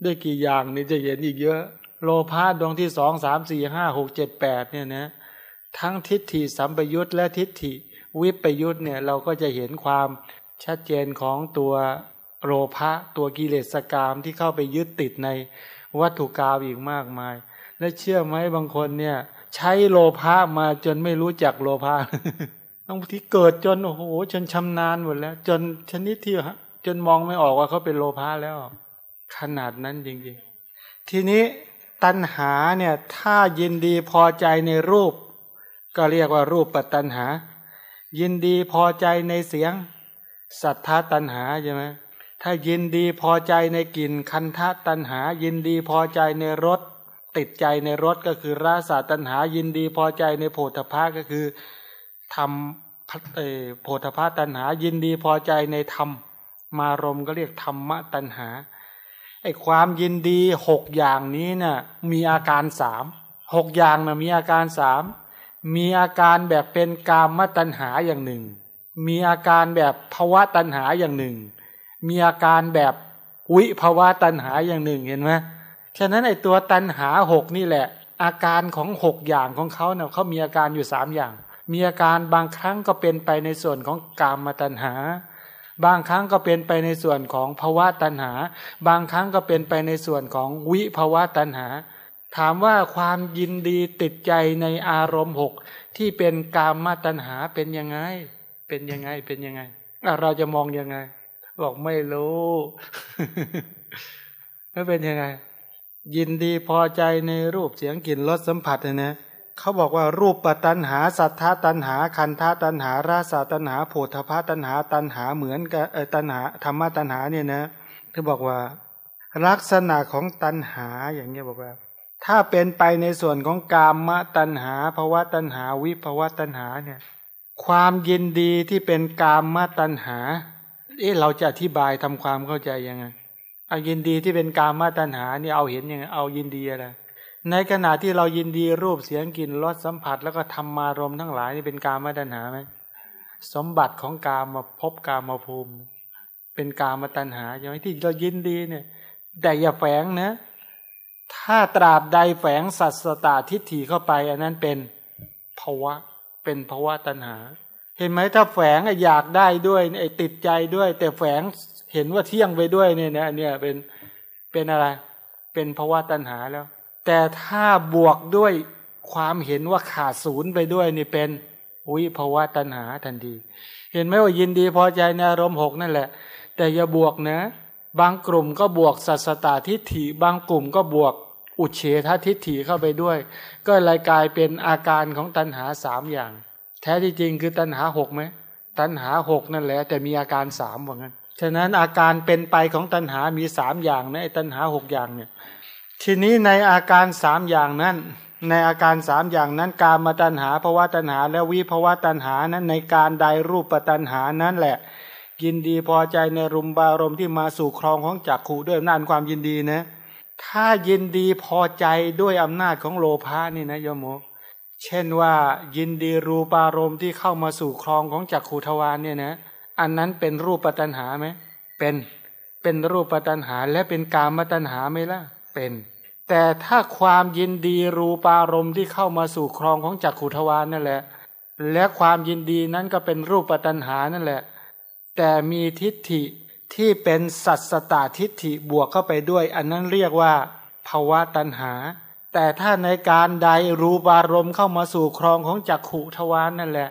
ได้กี่อย่างนี่จะเห็นอีกเยอะ โลภะดวงที่สองสามสี่ห้าหกเจ็ดแปดเนี่ยนะทั้งทิฏฐิสัมปยุตและทิฏฐิวิปยุตเนี่ยเราก็จะเห็นความชัดเจนของตัวโลภะตัวกิเลสกรรมที่เข้าไปยึดติดในวัตถุกรรมอีกมากมาย และเชื่อไหมบางคนเนี่ย ใช้โลภะมาจนไม่รู้จักโลภะบางทีเกิดจนโอ้โหจนชำนาญหมดแล้ว จนชนิดที่จนมองไม่ออกว่าเขาเป็นโลภะแล้ว ขนาดนั้นจริงๆ ทีนี้ ตัณหาเนี่ยถ้ายินดีพอใจในรูป ก็เรียกว่ารูปปัตตัณหา ยินดีพอใจในเสียง สัทธาตัณหาใช่ไหมถ้ายินดีพอใจในกลิ่นคันทะตัณหา ยินดีพอใจในรสติดใจในรสก็คือราสาตัณหา ยินดีพอใจในโพธภาก็คือทำโพธภาตัณหา ยินดีพอใจในธรรมมารมก็เรียกธรรมะตัณหา ไอ้ความยินดีหกอย่างนี้นะ่ะมีอาการสามหกอย่างนะมีอาการสามมีอาการแบบเป็นกามตัณหาอย่างหนึ่ง มีอาการแบบภวะตัณหาอย่างหนึ่ง มีอาการแบบวิภาวะตัณหาอย่างหนึ่งเห็นไหมฉะนั้นไอ้ตัวตัณหาหกนี่แหละ อาการของหกอย่างของเขาเนี่ยเขามีอาการอยู่สามอย่าง มีอาการบางครั้งก็เป็นไปในส่วนของกามตัณหา บางครั้งก็เป็นไปในส่วนของภาวะตัณหา บางครั้งก็เป็นไปในส่วนของวิภาวะตัณหา ถามว่าความยินดีติดใจในอารมณ์หกที่เป็นกามมาตัณหาเป็นยังไง เป็นยังไงเป็นยังไงเราจะมองยังไง บอกไม่รู้แล้วเป็นยังไง ยินดีพอใจในรูปเสียงกลิ่นรสสัมผัสนะ เขาบอกว่ารูปปัตันหาสัทธาตันหาคันธาตันหาราสาตันหาโพธพาตันหาตันหาเหมือนกับตันหาธรรมะตันหาเนี่ยนะเขาบอกว่า ลักษณะของตันหาอย่างเงี้ยบอกว่าถ้าเป็นไปในส่วนของกามะตันหาภาวะตันหาวิภาวะตันหาเนี่ย ความยินดีที่เป็นกามมะตันหา เอ๊ะเราจะอธิบายทำความเข้าใจยังไงเอายินดีที่เป็นกามาตัณหานี่เอาเห็นยังไงเอายินดีอะไร ในขณะที่เรายินดีรูปเสียงกลิ่นรสสัมผัส แล้วก็ทำมารมทั้งหลายนี่เป็นกามาตัณหาไหมสมบัติของกามาพบกามาภูมิ เป็นกามาตัณหาอย่างที่เรายินดีเนี่ย แต่อย่าแฝงนะ ถ้าตราบใดแฝงสัตสตาทิฏฐิเข้าไป อันนั้นเป็นภาวะเป็นภาวะตัณหา เห็นไหมถ้าแฝงอยากได้ด้วยไอ้ติดใจด้วย แต่แฝงเห็นว่าเที่ยงไปด้วยเนี่ยนะเนี่ยเป็นเป็นอะไร เป็นภาวะตัณหาแล้ว แต่ถ้าบวกด้วยความเห็นว่าขาดศูนย์ไปด้วยนี่เป็นวิภาวะตัณหาทันที เห็นไหมว่ายินดีพอใจในอารมณ์หกนั่นแหละ แต่อย่าบวกนะ บางกลุ่มก็บวกสัสตาทิฏฐิ บางกลุ่มก็บวกอุเฉททิฏฐิเข้าไปด้วย ก็เลยกลายเป็นอาการของตัณหาสามอย่าง แท้ที่จริงคือตัณหาหกไหมตัณหาหกนั่นแหละ แต่มีอาการสามว่างั้นฉะนั้นอาการเป็นไปของตัณหามีสามอย่างนะไอ้ตัณหาหกอย่างเนี่ย ทีนี้ในอาการสามอย่างนั้น ในอาการสามอย่างนั้น การมาตัญหาภาวะตัญหา และวิภาวะตัญหานั้นในการใดรูปตัญหานั้นแหละ ยินดีพอใจในรุมบารมที่มาสู่ครองของจักขู่ด้วยอำนาจความยินดีนะ ถ้ายินดีพอใจด้วยอำนาจของโลภะนี่นะโยมโมเช่นว่ายินดีรูปารมณ์ที่เข้ามาสู่ครองของจักขูทวารเนี่ยนะ อันนั้นเป็นรูปตัญหาไหมเป็นเป็นรูปตัญหาและเป็นกามตัญหาไหมล่ะ เป็น แต่ถ้าความยินดีรูปารมณ์ที่เข้ามาสู่ครองของจักขูทวารนั่นแหละ และความยินดีนั้นก็เป็นรูปตัญหานั่นแหละ แต่มีทิฏฐิที่เป็นสัตสตาทิฏฐิบวกเข้าไปด้วย อันนั้นเรียกว่าภาวะตัญหา แต่ถ้าในการใดรูปารมณ์เข้ามาสู่ครองของจักขุทวานนั่นแหละ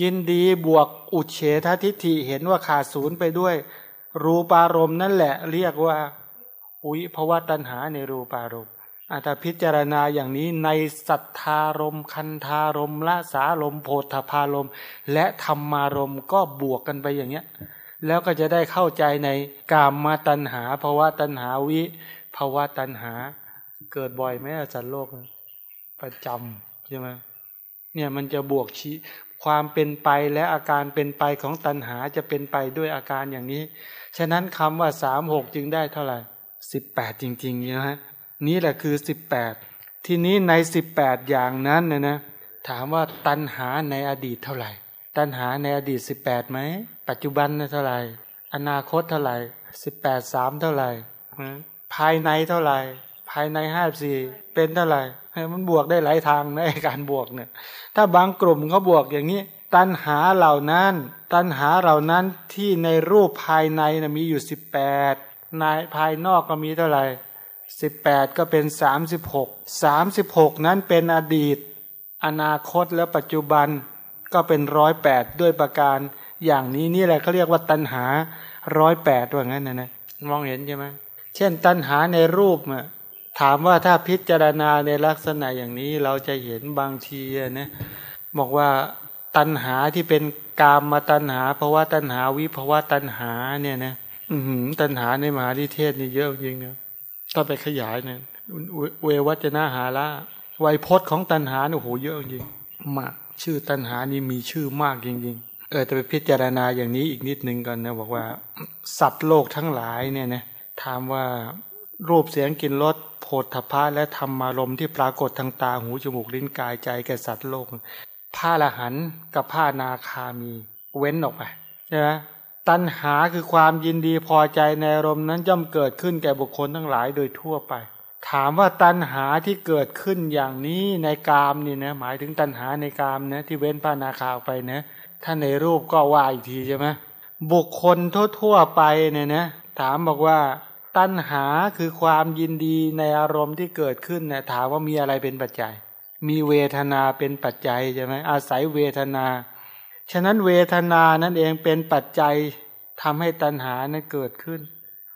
ยินดีบวกอุเฉททิฏฐิเห็นว่าขาดศูนย์ไปด้วย รูปารมณ์นั่นแหละ เรียกว่า อุยภวะตัณหาในรูปารมณ์อาตพิจารณาอย่างนี้ในสัทธารมคันธารมละสารมโพธพารมและธรรมารมก็บวกกันไปอย่างเนี้ย แล้วก็จะได้เข้าใจในกามมาตัณหาภาวะตัณหาวิภาวะตัณหา เกิดบ่อยไหมอาจารย์โลก ประจำใช่ไหมเนี่ยมันจะบวกชี้ความเป็นไปและอาการเป็นไปของตัณหาจะเป็นไปด้วยอาการอย่างนี้ ฉะนั้นคำว่าสามหกจึงได้เท่าไหร่ สิบแปดจริงๆนะฮะนี่แหละคือสิบแปดทีนี้ในสิบแปดอย่างนั้นนะนะถามว่าตัณหาในอดีตเท่าไหร่ ตัณหาในอดีตสิบแปดไหม ปัจจุบันเท่าไหร่ อนาคตเท่าไหร่สิบแปดสามเท่าไหร่ภายในเท่าไหร่ ภายในห้าสี่เป็นเท่าไหร่มันบวกได้หลายทางในการบวกเนี่ย ถ้าบางกลุ่มเขาบวกอย่างนี้ ตัณหาเหล่านั้น ตัณหาเหล่านั้นที่ในรูปภายในนะมีอยู่สิบแปด ในภายนอกก็มีเท่าไหร่สิบแปดก็เป็นสามสิบหกสามสิบหกนั้นเป็นอดีต อนาคตและปัจจุบันก็เป็นร้อยแปดด้วยประการ อย่างนี้นี่แหละเขาเรียกว่าตัณหาร้อยแปดว่างั้นนะนะมองเห็นใช่ไหมเช่นตัณหาในรูปอะถามว่าถ้าพิจารณาในลักษณะอย่างนี้เราจะเห็นบางทีนะบอกว่าตัณหาที่เป็นกามมาตัณหาภาวะตัณหาวิภาวะตัณหาเนี่ยนะ อืตัณหาในมหาดิเทศนี่เยอะจริงเนะต้องไปขยายเนี่ยเววัจนะหาละไวยพจน์ของตัณหาโอ้โหเยอะจริงมากชื่อตัณหานี่มีชื่อมากจริงๆ เออจะไปพิจารณาอย่างนี้อีกนิดนึงก่อนนะบอกว่า สัตว์โลกทั้งหลายเนี่ยนะถามว่ารูปเสียงกลิ่นรสโผฏฐพะและธรรมารมที่ปรากฏทางตาหูจมูกลิ้นกายใจแก่สัตว์โลกผ้าละหันกับผ้านาคามีเว้นออกไปใช่ไหม ตัณหาคือความยินดีพอใจในอารมณ์นั้นย่อมเกิดขึ้นแก่บุคคลทั้งหลายโดยทั่วไป ถามว่าตัณหาที่เกิดขึ้นอย่างนี้ในกามนี่นะหมายถึงตัณหาในกามนะที่เว้นผ้านาคาไปนะถ้าในรูปก็ว่าอีกทีใช่ไหมบุคคลทั่วๆไปเนี่ยนะถามบอกว่า ตัณหาคือความยินดีในอารมณ์ที่เกิดขึ้นนี่ยถามว่ามีอะไรเป็นปัจจัย มีเวทนาเป็นปัจจัยใช่ไหมอาศัยเวทนา ฉะนั้นเวทนานั่นเองเป็นปัจจัยทำให้ตัณหานั้นเกิดขึ้น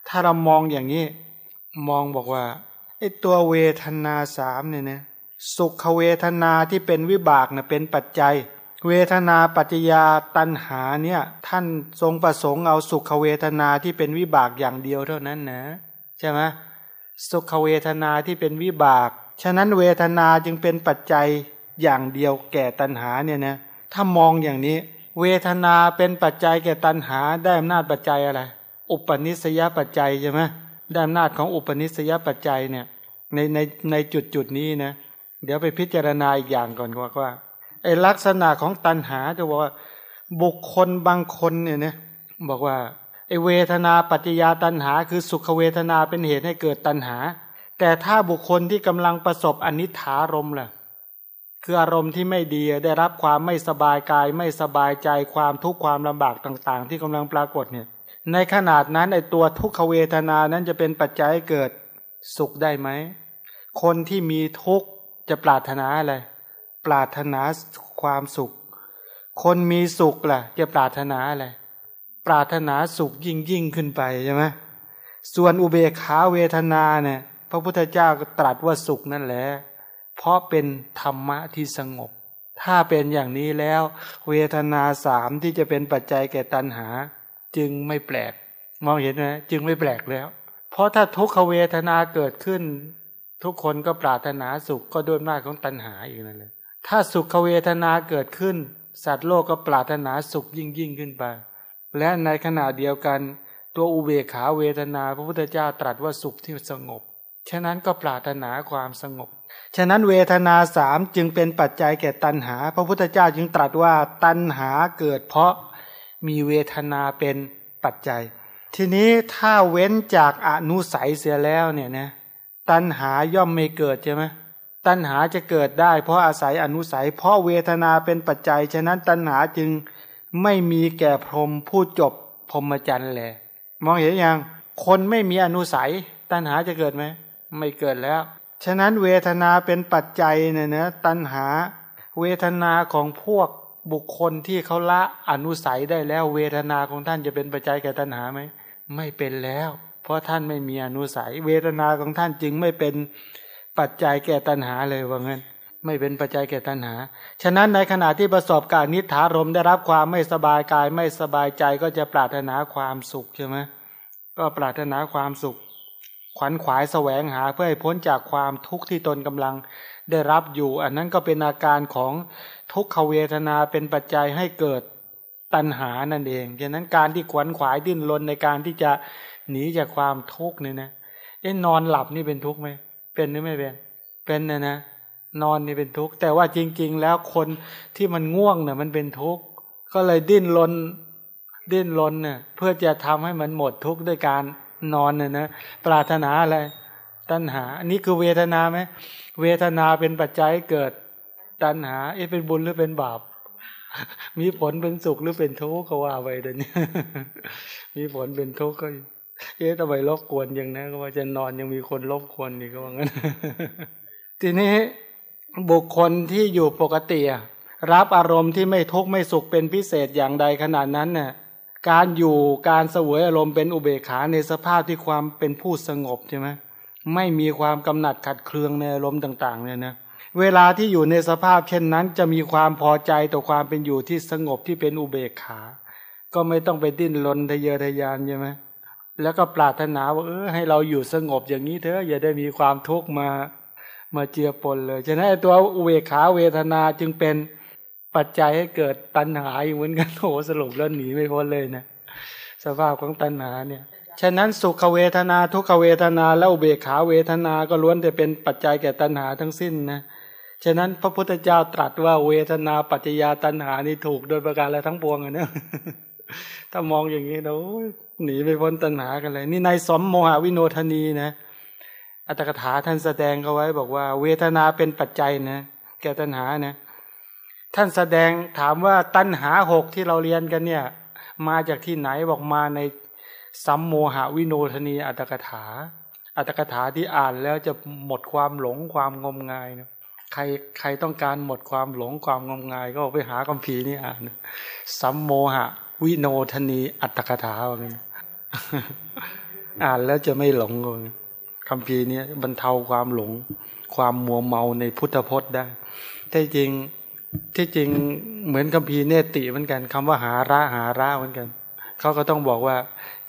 ถ้าเรามองอย่างนี้ มองบอกว่าไอ้ตัวเวทนาสามเนี่ยนะสุขเวทนาที่เป็นวิบากเนะเป็นปัจจัย เวทนาปัจจยาตันหาเนี่ยท่านทรงประสงค์เอาสุขเวทนาที่เป็นวิบากอย่างเดียวเท่านั้นนะใช่ไหมสุขเวทนาที่เป็นวิบาก ฉะนั้นเวทนาจึงเป็นปัจจัยอย่างเดียวแก่ตันหาเนี่ยนะ ถ้ามองอย่างนี้ เวทนาเป็นปัจจัยแก่ตันหาได้อำนาจปัจจัยอะไร อุปนิสยปัจจัยใช่ไหมได้อำนาจของอุปนิสยปัจจัยเนี่ยในในในจุดจุดนี้นะเดี๋ยวไปพิจารณาอีกอย่างก่อนว่าว่าไอลักษณะของตัณหาจะบอกว่าบุคคลบางคนเนี่ยนะบอกว่าไอเวทนาปัจจยาตัณหา คือสุขเวทนาเป็นเหตุให้เกิดตัณหา แต่ถ้าบุคคลที่กำลังประสบอนิถารมล่ะ คืออารมณ์ที่ไม่ดีได้รับความไม่สบายกายไม่สบายใจความทุกข์ความลำบากต่าง ๆ ที่กำลังปรากฏเนี่ยในขนาดนั้นไอตัวทุกขเวทนานั้นจะเป็นปัจจัยเกิดสุขได้ไหม คนที่มีทุกข์จะปรารถนาอะไร ปรารถนาความสุข คนมีสุขล่ะ จะปรารถนาอะไร ปรารถนาสุขยิ่งยิ่งขึ้นไปใช่ไหมส่วนอุเบกขาเวทนาเนี่ยพระพุทธเจ้าก็ตรัสว่าสุขนั่นแหละ เพราะเป็นธรรมะที่สงบ ถ้าเป็นอย่างนี้แล้ว เวทนาสามที่จะเป็นปัจจัยแก่ตัณหา จึงไม่แปลก มองเห็นไหมจึงไม่แปลกแล้ว เพราะถ้าทุกขเวทนาเกิดขึ้น ทุกคนก็ปรารถนาสุขก็ด้วยอำนาของตัณหาอีกนั่นแหละถ้าสุขเวทนาเกิดขึ้น สัตว์โลกก็ปรารถนาสุขยิ่งยิ่งขึ้นไป และในขณะเดียวกันตัวอุเบกขาเวทนาพระพุทธเจ้าตรัสว่าสุขที่สงบ ฉะนั้นก็ปรารถนาความสงบ ฉะนั้นเวทนาสามจึงเป็นปัจจัยแก่ตัณหา พระพุทธเจ้าจึงตรัสว่าตัณหาเกิดเพราะมีเวทนาเป็นปัจจัย ทีนี้ถ้าเว้นจากอนุสัยเสียแล้วเนี่ยนะตัณหาย่อมไม่เกิดใช่ไหมตัณหาจะเกิดได้ เพราะอาศัยอนุสัย เพราะเวทนาเป็นปัจจัย ฉะนั้นตัณหาจึงไม่มีแก่พรหมผู้จบพรหมจรรย์แหละมองเห็นยังคนไม่มีอนุสัย ตัณหาจะเกิดไหมไม่เกิดแล้ว ฉะนั้นเวทนาเป็นปัจจัยเนี่ยนะตัณหาเวทนาของพวกบุคคลที่เขาละอนุสัยได้แล้ว เวทนาของท่านจะเป็นปัจจัยแก่ตัณหาไหมไม่เป็นแล้ว เพราะท่านไม่มีอนุสัย เวทนาของท่านจึงไม่เป็นปัจจัยแก่ตัณหาเลยว่างั้นไม่เป็นปัจจัยแก่ตัณหา ฉะนั้นในขณะที่ประสบการนิถารมได้รับความไม่สบายกายไม่สบายใจก็จะปรารถนาความสุขใช่ไหมก็ปรารถนาความสุข ขวัญขวายแสวงหาเพื่อให้พ้นจากความทุกข์ที่ตนกำลังได้รับอยู่ อันนั้นก็เป็นอาการของทุกขเวทนาเป็นปัจจัยให้เกิดตัณหานั่นเองฉะนั้นการที่ขวัญขวายดิ้นรนในการที่จะหนีจากความทุกข์เนี่ยนะเอ๊ะนอนหลับนี่เป็นทุกข์ไหมเป็นหรือไม่เป็นเป็นนะนะนอนนี่เป็นทุกข์แต่ว่าจริง ๆ แล้วคนที่มันง่วงเนี่ยมันเป็นทุกข์ก็เลยดิ้นรนดิ้นรนเนี่ยเพื่อจะทำให้มันหมดทุกข์ด้วยการ นอนเนี่ยนะปรารถนาอะไรตัณหา อันนี้คือเวทนาไหมเวทนาเป็นปัจจัยเกิดตัณหาเอ๊ะเป็นบุญหรือเป็นบาป มีผลเป็นสุขหรือเป็นทุกข์ก็ว่าไปเดี๋ยวนี้มีผลเป็นทุกข์ก็เอ๊ะทำไมรบกวนยังนะ ก็ว่าจะนอนยังมีคนรบกวนอีกก็ว่างั้น ทีนี้บุคคลที่อยู่ปกติรับอารมณ์ที่ไม่ทุกข์ไม่สุขเป็นพิเศษอย่างใดขนาดนั้นเน่ะ การอยู่การเสวยอารมณ์เป็นอุเบกขาในสภาพที่ความเป็นผู้สงบใช่ไหมไม่มีความกำหนัดขัดเคืองในอารมณ์ต่างๆเนี่ยนะเวลาที่อยู่ในสภาพเช่นนั้นจะมีความพอใจต่อความเป็นอยู่ที่สงบที่เป็นอุเบกขา ก็ไม่ต้องไปดิ้นรนทะเยอทะยานใช่ไหมแล้วก็ปรารถนาว่าเออให้เราอยู่สงบอย่างนี้เถอะอย่าได้มีความทุกข์มามาเจือปนเลยฉะนั้นตัวอุเบกขาเวทนาจึงเป็น ปัจจัยให้เกิดตัณหาเหมือนกันโอสรุปแล้วหนีไม่พ้นเลยนะสภาพของตัณหาเนี่ยฉะนั้นสุขเวทนาทุกขเวทนาและอุเบกขาเวทนาก็ล้วนแต่เป็นปัจจัยแก่ตัณหาทั้งสิ้นนะฉะนั้นพระพุทธเจ้าตรัสว่าเวทนาปัจจยาตัณหานี่ถูกโดยประการอะไรทั้งปวงอะนะถ้ามองอย่างนี้เราหนีไปพ้นตัณหากันเลย นี่ในสมโมหวิโนทนีนะอัตถกถาท่านแสดงเขาไว้บอกว่า เวทนาเป็นปัจจัยนะแก่ตัณหานะ ท่านแสดงถามว่าตัณหาหกที่เราเรียนกันเนี่ย มาจากที่ไหนบอกมาในสัมโมหวิโนทนีอัตถกถา อัตถกถาที่อ่านแล้วจะหมดความหลงความงมงายนะใครใครต้องการหมดความหลงความงมงาย ก็ไปหาคัมภีนี่อ่านสัมโมหวิโนทนีอัตถกถาว่างั้นอ่านแล้วจะไม่หลงเลยคำพีนี้บรรเทาความหลง ความมัวเมาในพุทธพจน์ได้แต่จริง ที่จริงเหมือนคำพีเนติเหมือนกันคำว่าหาระหาระเหมือนกันเขาก็ต้องบอกว่า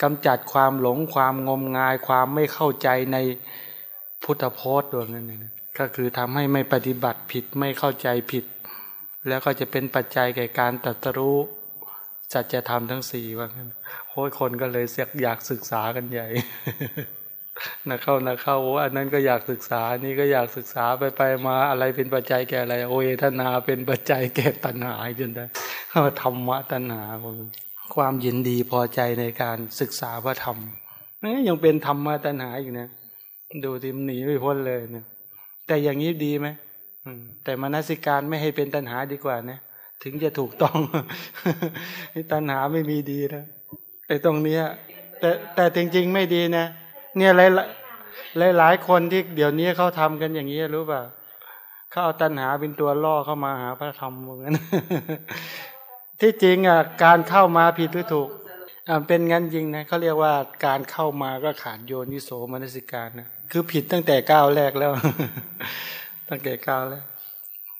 กำจัดความหลงความงมงายความไม่เข้าใจในพุทธพจน์ตัวนั้นนะก็คือทำให้ไม่ปฏิบัติผิดไม่เข้าใจผิด แล้วก็จะเป็นปัจจัยแก่การตัตรู้จัจะทำทั้งสี่ว่างั้นโอ้ยคนก็เลยเสียกอยากศึกษากันใหญ่ นะเข้านะเข้าโอ้อันนั้นก็อยากศึกษา นี่ก็อยากศึกษาไปไปมาอะไรเป็นปัจจัยแก่อะไร โอเอทนาเป็นปัจจัยแก่ตัณหาจนได้ธรรมะตัณหาความยินดีพอใจในการศึกษาพระธรรมยังเป็นธรรมะตัณหาอยู่นะดูทิมหนีไม่พ้นเลยเนะแต่อย่างนี้ดีไหมแต่มนสิการไม่ให้เป็นตัณหาดีกว่านะถึงจะถูกต้องตัณหาไม่มีดีนะไอ้ตรงเนี้ย แต่แต่จริงๆไม่ดีนะ เนี่ยหลายหลายหลายคนที่เดี๋ยวนี้เขาทำกันอย่างนี้รู้ป่ะเขาเอาตัณหาเป็นตัวล่อเข้ามาหาพระธรรมเหมือนกันที่จริงอะการเข้ามาผิดหรือถูกอ่าเป็นงั้นจริงนะเขาเรียกว่าการเข้ามาก็ขาดโยนิโสมนสิการนะคือผิดตั้งแต่ก้าวแรกแล้ว ตั้งแต่ก้าวแรก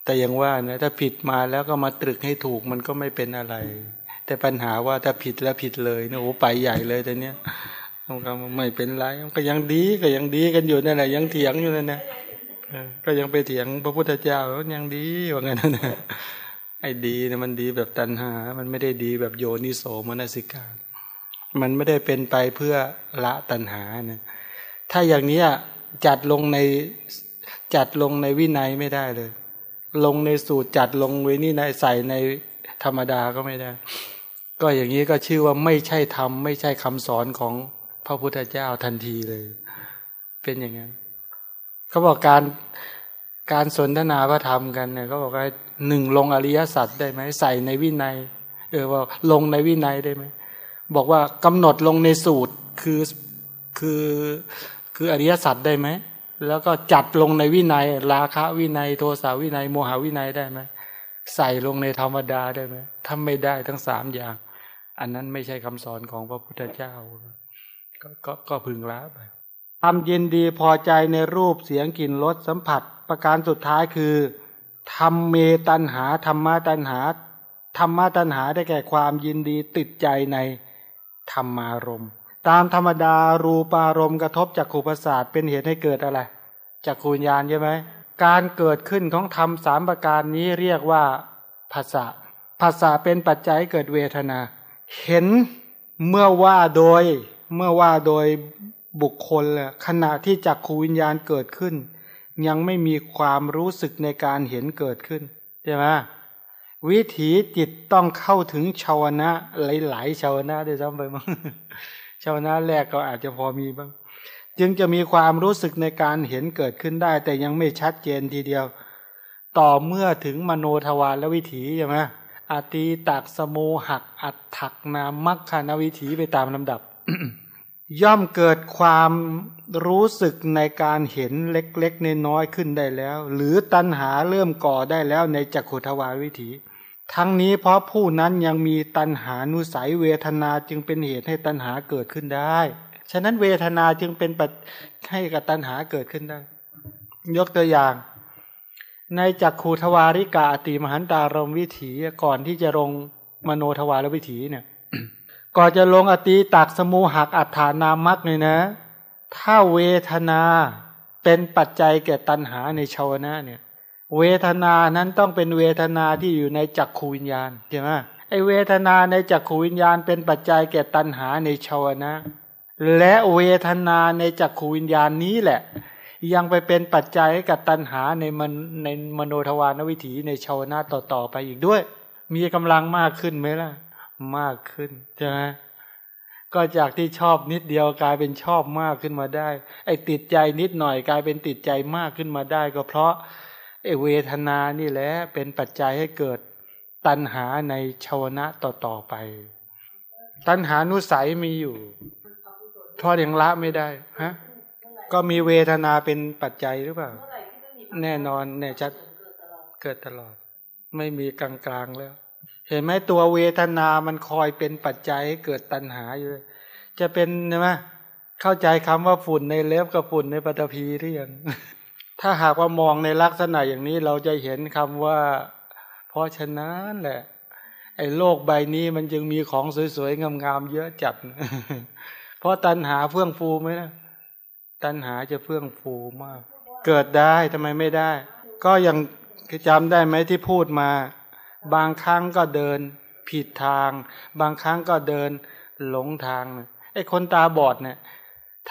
แต่ยังว่านะถ้าผิดมาแล้วก็มาตรึกให้ถูกมันก็ไม่เป็นอะไร แต่ปัญหาว่าถ้าผิดแล้วผิดเลยนะโอ้ไปใหญ่เลยแต่เนี้ย มันก็ไม่เป็นไรมันก็ยังดีก็ยังดีกันอยู่นั่นแหละยังเถียงอยู่นั่นนะก็ยังไปเถียงพระพุทธเจ้าแล้วยังดีว่างั้นนะไอ้ดีเนี่ยมันดีแบบตัณหา มันไม่ได้ดีแบบโยนิโสมนสิการมันไม่ได้เป็นไปเพื่อละตัณหานี่ยถ้าอย่างนี้จัดลงในจัดลงในวินัยไม่ได้เลย ลงในสูตรจัดลงไว้นี่ในใส่ในธรรมดาก็ไม่ได้ ก็อย่างนี้ก็ชื่อว่าไม่ใช่ธรรมไม่ใช่คำสอนของ พระพุทธเจ้าทันทีเลย เป็นอย่างนั้นเขาบอกการการสนทนาพระธรรมกันเนี่ยเขาบอกว่าหนึ่งลงอริยสัจได้ไหมใส่ในวินัย เออว่าลงในวินัยได้ไหมบอกว่ากำหนดลงในสูตรคือคือคืออริยสัจได้ไหมแล้วก็จัดลงในวินัย ราคะวินัยโทสาวินัย โมหาวินัยได้ไหมใส่ลงในธรรมดาได้ไหมทำไม่ได้ทั้งสามอย่าง อันนั้นไม่ใช่คำสอนของพระพุทธเจ้า ก็ก็พึงละไปความยินดีพอใจในรูปเสียงกลิ่นรสสัมผัส ประการสุดท้ายคือทำเมตันหาธรรมะตันหาธรรมะตันหาได้แก่ความยินดีติดใจในธรรมารมณ์ ตามธรรมดารูปารมณ์กระทบจากขูประสาทเป็นเหตุให้เกิดอะไรจากขูญญาณใช่ไหมการเกิดขึ้นของธรรมสามประการนี้เรียกว่าภาษาภาษาเป็นปัจจัยเกิดเวทนา เห็นเมื่อว่าโดย เมื่อว่าโดยบุคคลขณะที่จักขูวิญญาณเกิดขึ้น ยังไม่มีความรู้สึกในการเห็นเกิดขึ้นใช่ไหมวิถีจิตต้องเข้าถึงชาวนะหลายๆชาวนะด้วยซ้ำไปมั้งชาวนะแรกก็อาจจะพอมีบ้าง จึงจะมีความรู้สึกในการเห็นเกิดขึ้นได้ แต่ยังไม่ชัดเจนทีเดียว ต่อเมื่อถึงมโนทวารและวิถีใช่ไหมอาตีตักสโมหักอัดถักนามัคคานวิถีไปตามลำดับ ย่อมเกิดความรู้สึกในการเห็นเล็กๆน้อยๆขึ้นได้แล้ว หรือตัณหาเริ่มก่อได้แล้วในจักขุทวารวิถี ทั้งนี้เพราะผู้นั้นยังมีตัณหานุสัยเวทนาจึงเป็นเหตุให้ตัณหาเกิดขึ้นได้ ฉะนั้นเวทนาจึงเป็นปัจให้กับตัณหาเกิดขึ้นได้ ยกตัวอย่าง ในจักขูทวาริกาติมหันตารมวิถีก่อนที่จะลงมโนทวารวิถีเนี่ย ก่อนจะลงอติตักสมูหักอัฏฐานามักเลยนะ ถ้าเวทนาเป็นปัจจัยแก่ตัณหาในชาวนะเนี่ย เวทนานั้นต้องเป็นเวทนาที่อยู่ในจักขูวิญญาณใช่ไหมไอเวทนาในจักขูวิญญาณ เป็นปัจจัยแก่ตัณหาในชาวนะ และเวทนาในจักขูวิญญาณนี้แหละ ยังไปเป็นปัจจัยกับตัณหาในมันในมโนทวารวิถีในชาวนาต่อๆไปอีกด้วย มีกำลังมากขึ้นไหมล่ะ มากขึ้นใช่ไหมก็จากที่ชอบนิดเดียวกลายเป็นชอบมากขึ้นมาได้ ไอ้ติดใจนิดหน่อยกลายเป็นติดใจมากขึ้นมาได้ ก็เพราะไอ้เวทนานี่แหละเป็นปัจจัยให้เกิดตัณหาในชาวนะต่อๆไป ตัณหานุสัยมีอยู่เพราะยังละไม่ได้ฮะก็มีเวทนาเป็นปัจจัยหรือเปล่า แน่นอนแน่ชัดเกิดตลอด ไม่มีกลางกลางแล้ว เห็นไหมตัวเวทนามันคอยเป็นปัจจัยให้เกิดตัณหาอยู่ จะเป็นใช่ไหมเข้าใจคำว่าฝุ่นในเล็บกับฝุ่นในปฐพีหรือยังถ้าหากว่ามองในลักษณะอย่างนี้เราจะเห็นคำว่า เพราะฉะนั้นแหละ ไอ้โลกใบนี้มันจึงมีของสวยๆงามๆเยอะจัด เพราะตัณหาเฟื่องฟูไหมนะตัณหาจะเฟื่องฟูมาก เกิดได้ทำไมไม่ได้ ก็ยังจำได้ไหมที่พูดมา บางครั้งก็เดินผิดทาง บางครั้งก็เดินหลงทางไอ้คนตาบอดเนี่ย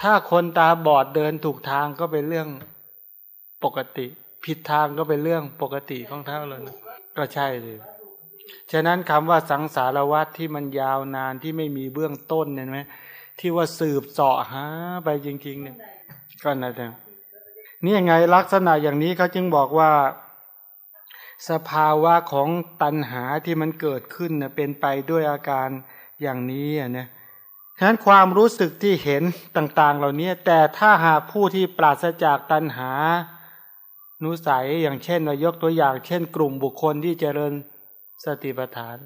ถ้าคนตาบอดเดินถูกทางก็เป็นเรื่องปกติ ผิดทางก็เป็นเรื่องปกติของเท่าเลยนะก็ใช่เลยฉะนั้นคำว่าสังสารวัตที่มันยาวนานที่ไม่มีเบื้องต้นเห็นไหมที่ว่าสืบเสาะหาไปจริง ๆ เนี่ยก็นั่นเองนี่ยังไงลักษณะอย่างนี้เขาจึงบอกว่า สภาวะของตัณหาที่มันเกิดขึ้นเน่ยเป็นไปด้วยอาการอย่างนี้อะเนี่ยฉะนั้นความรู้สึกที่เห็นต่าง ๆ เหล่านี้แต่ถ้าหากผู้ที่ปราศจากตัณหา นุสัยอย่างเช่นเรายกตัวอย่าง เช่น กลุ่มบุคคลที่เจริญสติปัฏฐาน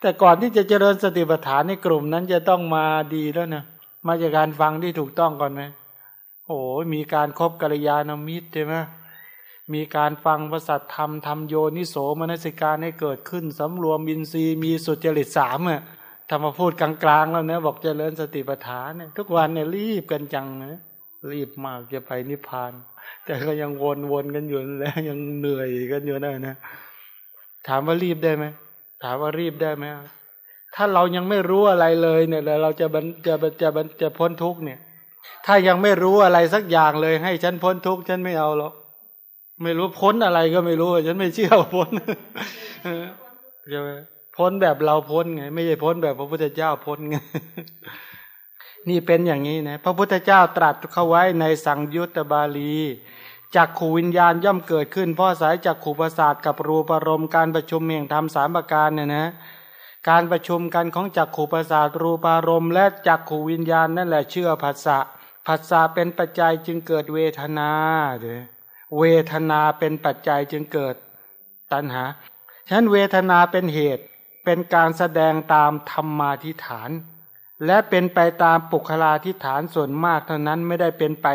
แต่ก่อนที่จะเจริญสติปัฏฐานในกลุ่มนั้นจะต้องมาดีแล้วนะมาจากการฟังที่ถูกต้องก่อนไหมโอ้มีการครบกัลยาณมิตรใช่ไหม มีการฟังพระสัทธรรมทำโยนิโสมนสิการให้เกิดขึ้นสำรวมบินซีมีสุจริตสามอะถ้ามพูดกลางๆแล้วเนะบอกเจริญสติปัฏฐานเนี่ยทุกวันเนี่ยรีบกันจังนะรีบมากจะไปนิพพาน แต่ก็ยังวนๆกันอยู่แล้วยังเหนื่อยกันอยู่นะนะ ถามว่ารีบได้ไหมถามว่ารีบได้ไหมถ้าเรายังไม่รู้อะไรเลยเนี่ยเราจะบรรจะจะบรรจะพ้นทุกเนี่ย ถ้ายังไม่รู้อะไรสักอย่างเลย ให้ฉันพ้นทุกฉันไม่เอาหรอก ไม่รู้พ้นอะไรก็ไม่รู้ ฉันไม่เชื่อพ้นใช่ไหมพ้นแบบเราพ้นไง ไม่ใช่พ้นแบบพระพุทธเจ้าพ้นไงนี่เป็นอย่างนี้นะพระพุทธเจ้าตรัสเข้าไว้ในสังยุตตบาลีจักขูวิญญาณย่อมเกิดขึ้นเพราะสายจักขูประสาทกับรูปรมการประชุมเมียงทำสามประการเนี่ยนะการประชุมกันของจักขูประสาทรูปารมณ์และจักขูวิญญาณนั่นแหละเชื่อผัสสะผัสสะเป็นปัจจัยจึงเกิดเวทนาเด้อ เวทนาเป็นปัจจัยจึงเกิดตัณหา ฉะนั้นเวทนาเป็นเหตุเป็นการแสดงตามธรรมาทิฐาน และเป็นไปตามปุคลาทิฐานส่วนมากเท่านั้นไม่ได้เป็นไป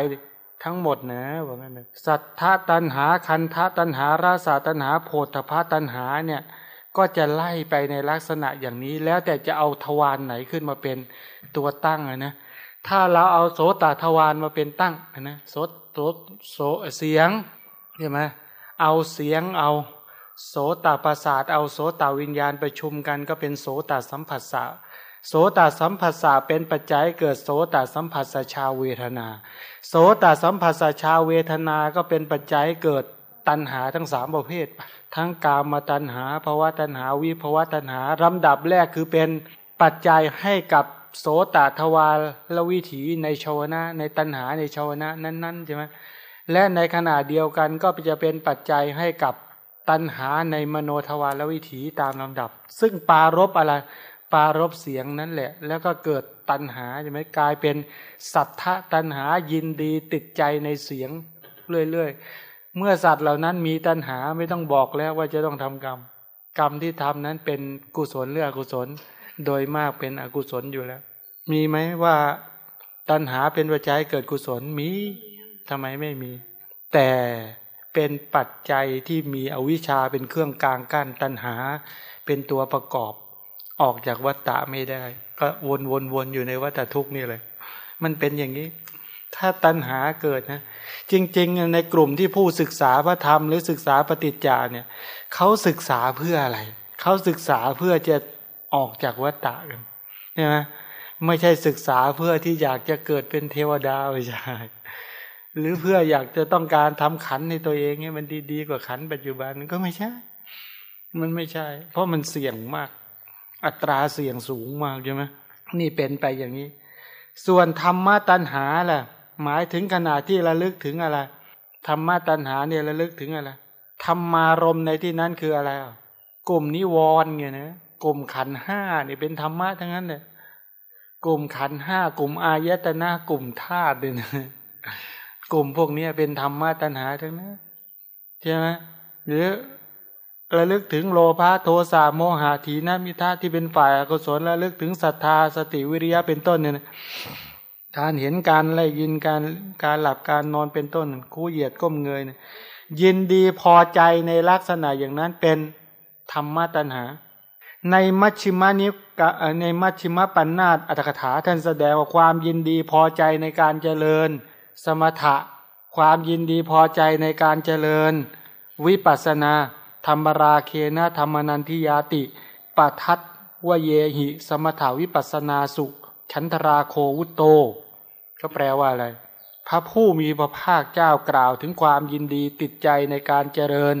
ทั้งหมดนะว่างั้นนะสัทธาตันหาคันธาตันหาราสาตันหาโพธพาตันหาเนี่ยก็จะไล่ไปในลักษณะอย่างนี้ แล้วแต่จะเอาทวารไหนขึ้นมาเป็นตัวตั้งนะ ถ้าเราเอาโสตทวารมาเป็นตั้งนะโสโสโสเสียงใช่ไหมเอาเสียงเอาโสตประสาทเอาโสตวิญญาณประชุมกันก็เป็นโสตสัมผัสสะโสตสัมผัสสะเป็นปัจจัยเกิดโสตสัมผัสชาเวทนา โสตสัมผัสชาเวทนาก็เป็นปัจจัยเกิดตัณหาทั้งสามประเภท ทั้งกามมาตัณหาภาวะตัณหาวิภาวะตัณหาลำดับแรกคือเป็นปัจจัยให้กับ โสตทวารละวิถีในชาวนะ ในตัณหาในชาวนะนั้นๆใช่ไหมและในขณะเดียวกันก็จะเป็นปัจจัยให้กับตัณหาในมโนทวารวิถีตามลำดับ ซึ่งปารบอะไรปารบเสียงนั้นแหละ แล้วก็เกิดตัณหาใช่ไหมกลายเป็นสัทธะตัณหายินดีติดใจในเสียงเรื่อยๆ เมื่อสัตว์เหล่านั้นมีตัณหาไม่ต้องบอกแล้วว่าจะต้องทำกรรม กรรมที่ทำนั้นเป็นกุศลหรืออกุศล โดยมากเป็นอกุศลอยู่แล้ว มีไหมว่าตัณหาเป็นปัจจัยเกิดกุศลมีทำไมไม่มี แต่เป็นปัจจัยที่มีอวิชชาเป็นเครื่องกลางกั้นตัณหา เป็นตัวประกอบออกจากวัฏฏะไม่ได้ ก็วนวนวนอยู่ในวัฏทุกนี่เลย มันเป็นอย่างนี้ ถ้าตัณหาเกิดนะ จริง ๆ ในกลุ่มที่ผู้ศึกษาพระธรรมหรือศึกษาปฏิจจาเนี่ยเขาศึกษาเพื่ออะไรเขาศึกษาเพื่อจะ ออกจากวัฏฏะกันใช่ไหมไม่ใช่ศึกษาเพื่อที่อยากจะเกิดเป็นเทวดาไม่ใช่หรือเพื่ออยากจะต้องการทำขันในตัวเองให้มันดีๆกว่าขันปัจจุบันก็ไม่ใช่ มันไม่ใช่ เพราะมันเสี่ยงมาก อัตราเสี่ยงสูงมากใช่ไหมนี่เป็นไปอย่างนี้ ส่วนธรรมะตัณหาล่ะ หมายถึงขณะที่ระลึกถึงอะไรธรรมะตัณหาเนี่ยระลึกถึงอะไรธรรมารมในที่นั้นคืออะไรกลุ่มนิวรณ์ไงนะ กลุ่มขันห้าเนี่ยเป็นธรรมะทั้งนั้นเลยกลุ่มขันห้ากลุ่มอายตนะกลุ่มธาตุเนี่ยกลุ่มพวกนี้เป็นธรรมะตัณหาทั้งนั้นใช่ไหมหรือระลึกถึงโลภะโทสะโมหะถีนมิทาที่เป็นฝ่ายอกุศลระลึกถึงศรัทธาสติวิริยะเป็นต้นเนี่ยการเห็นการไล่ยินการการหลับการนอนเป็นต้นคู่เหยียดก้มเงยเนี่ยยินดีพอใจในลักษณะอย่างนั้นเป็นธรรมะตัณหา ในมัชชิมานิในมัชชิมปัญนาตอัตถกถาท่านแสดงว่าความยินดีพอใจในการเจริญ สมถะ ความยินดีพอใจในการเจริญ วิปัสนา ธรรมราเคนะธรรมนันทิยาติปัทัตวเยหิ สมถาวิปัสนาสุชันทราโควุตโต ก็แปลว่าอะไร พระผู้มีพระภาคเจ้ากล่าวถึงความยินดีติดใจในการเจริญ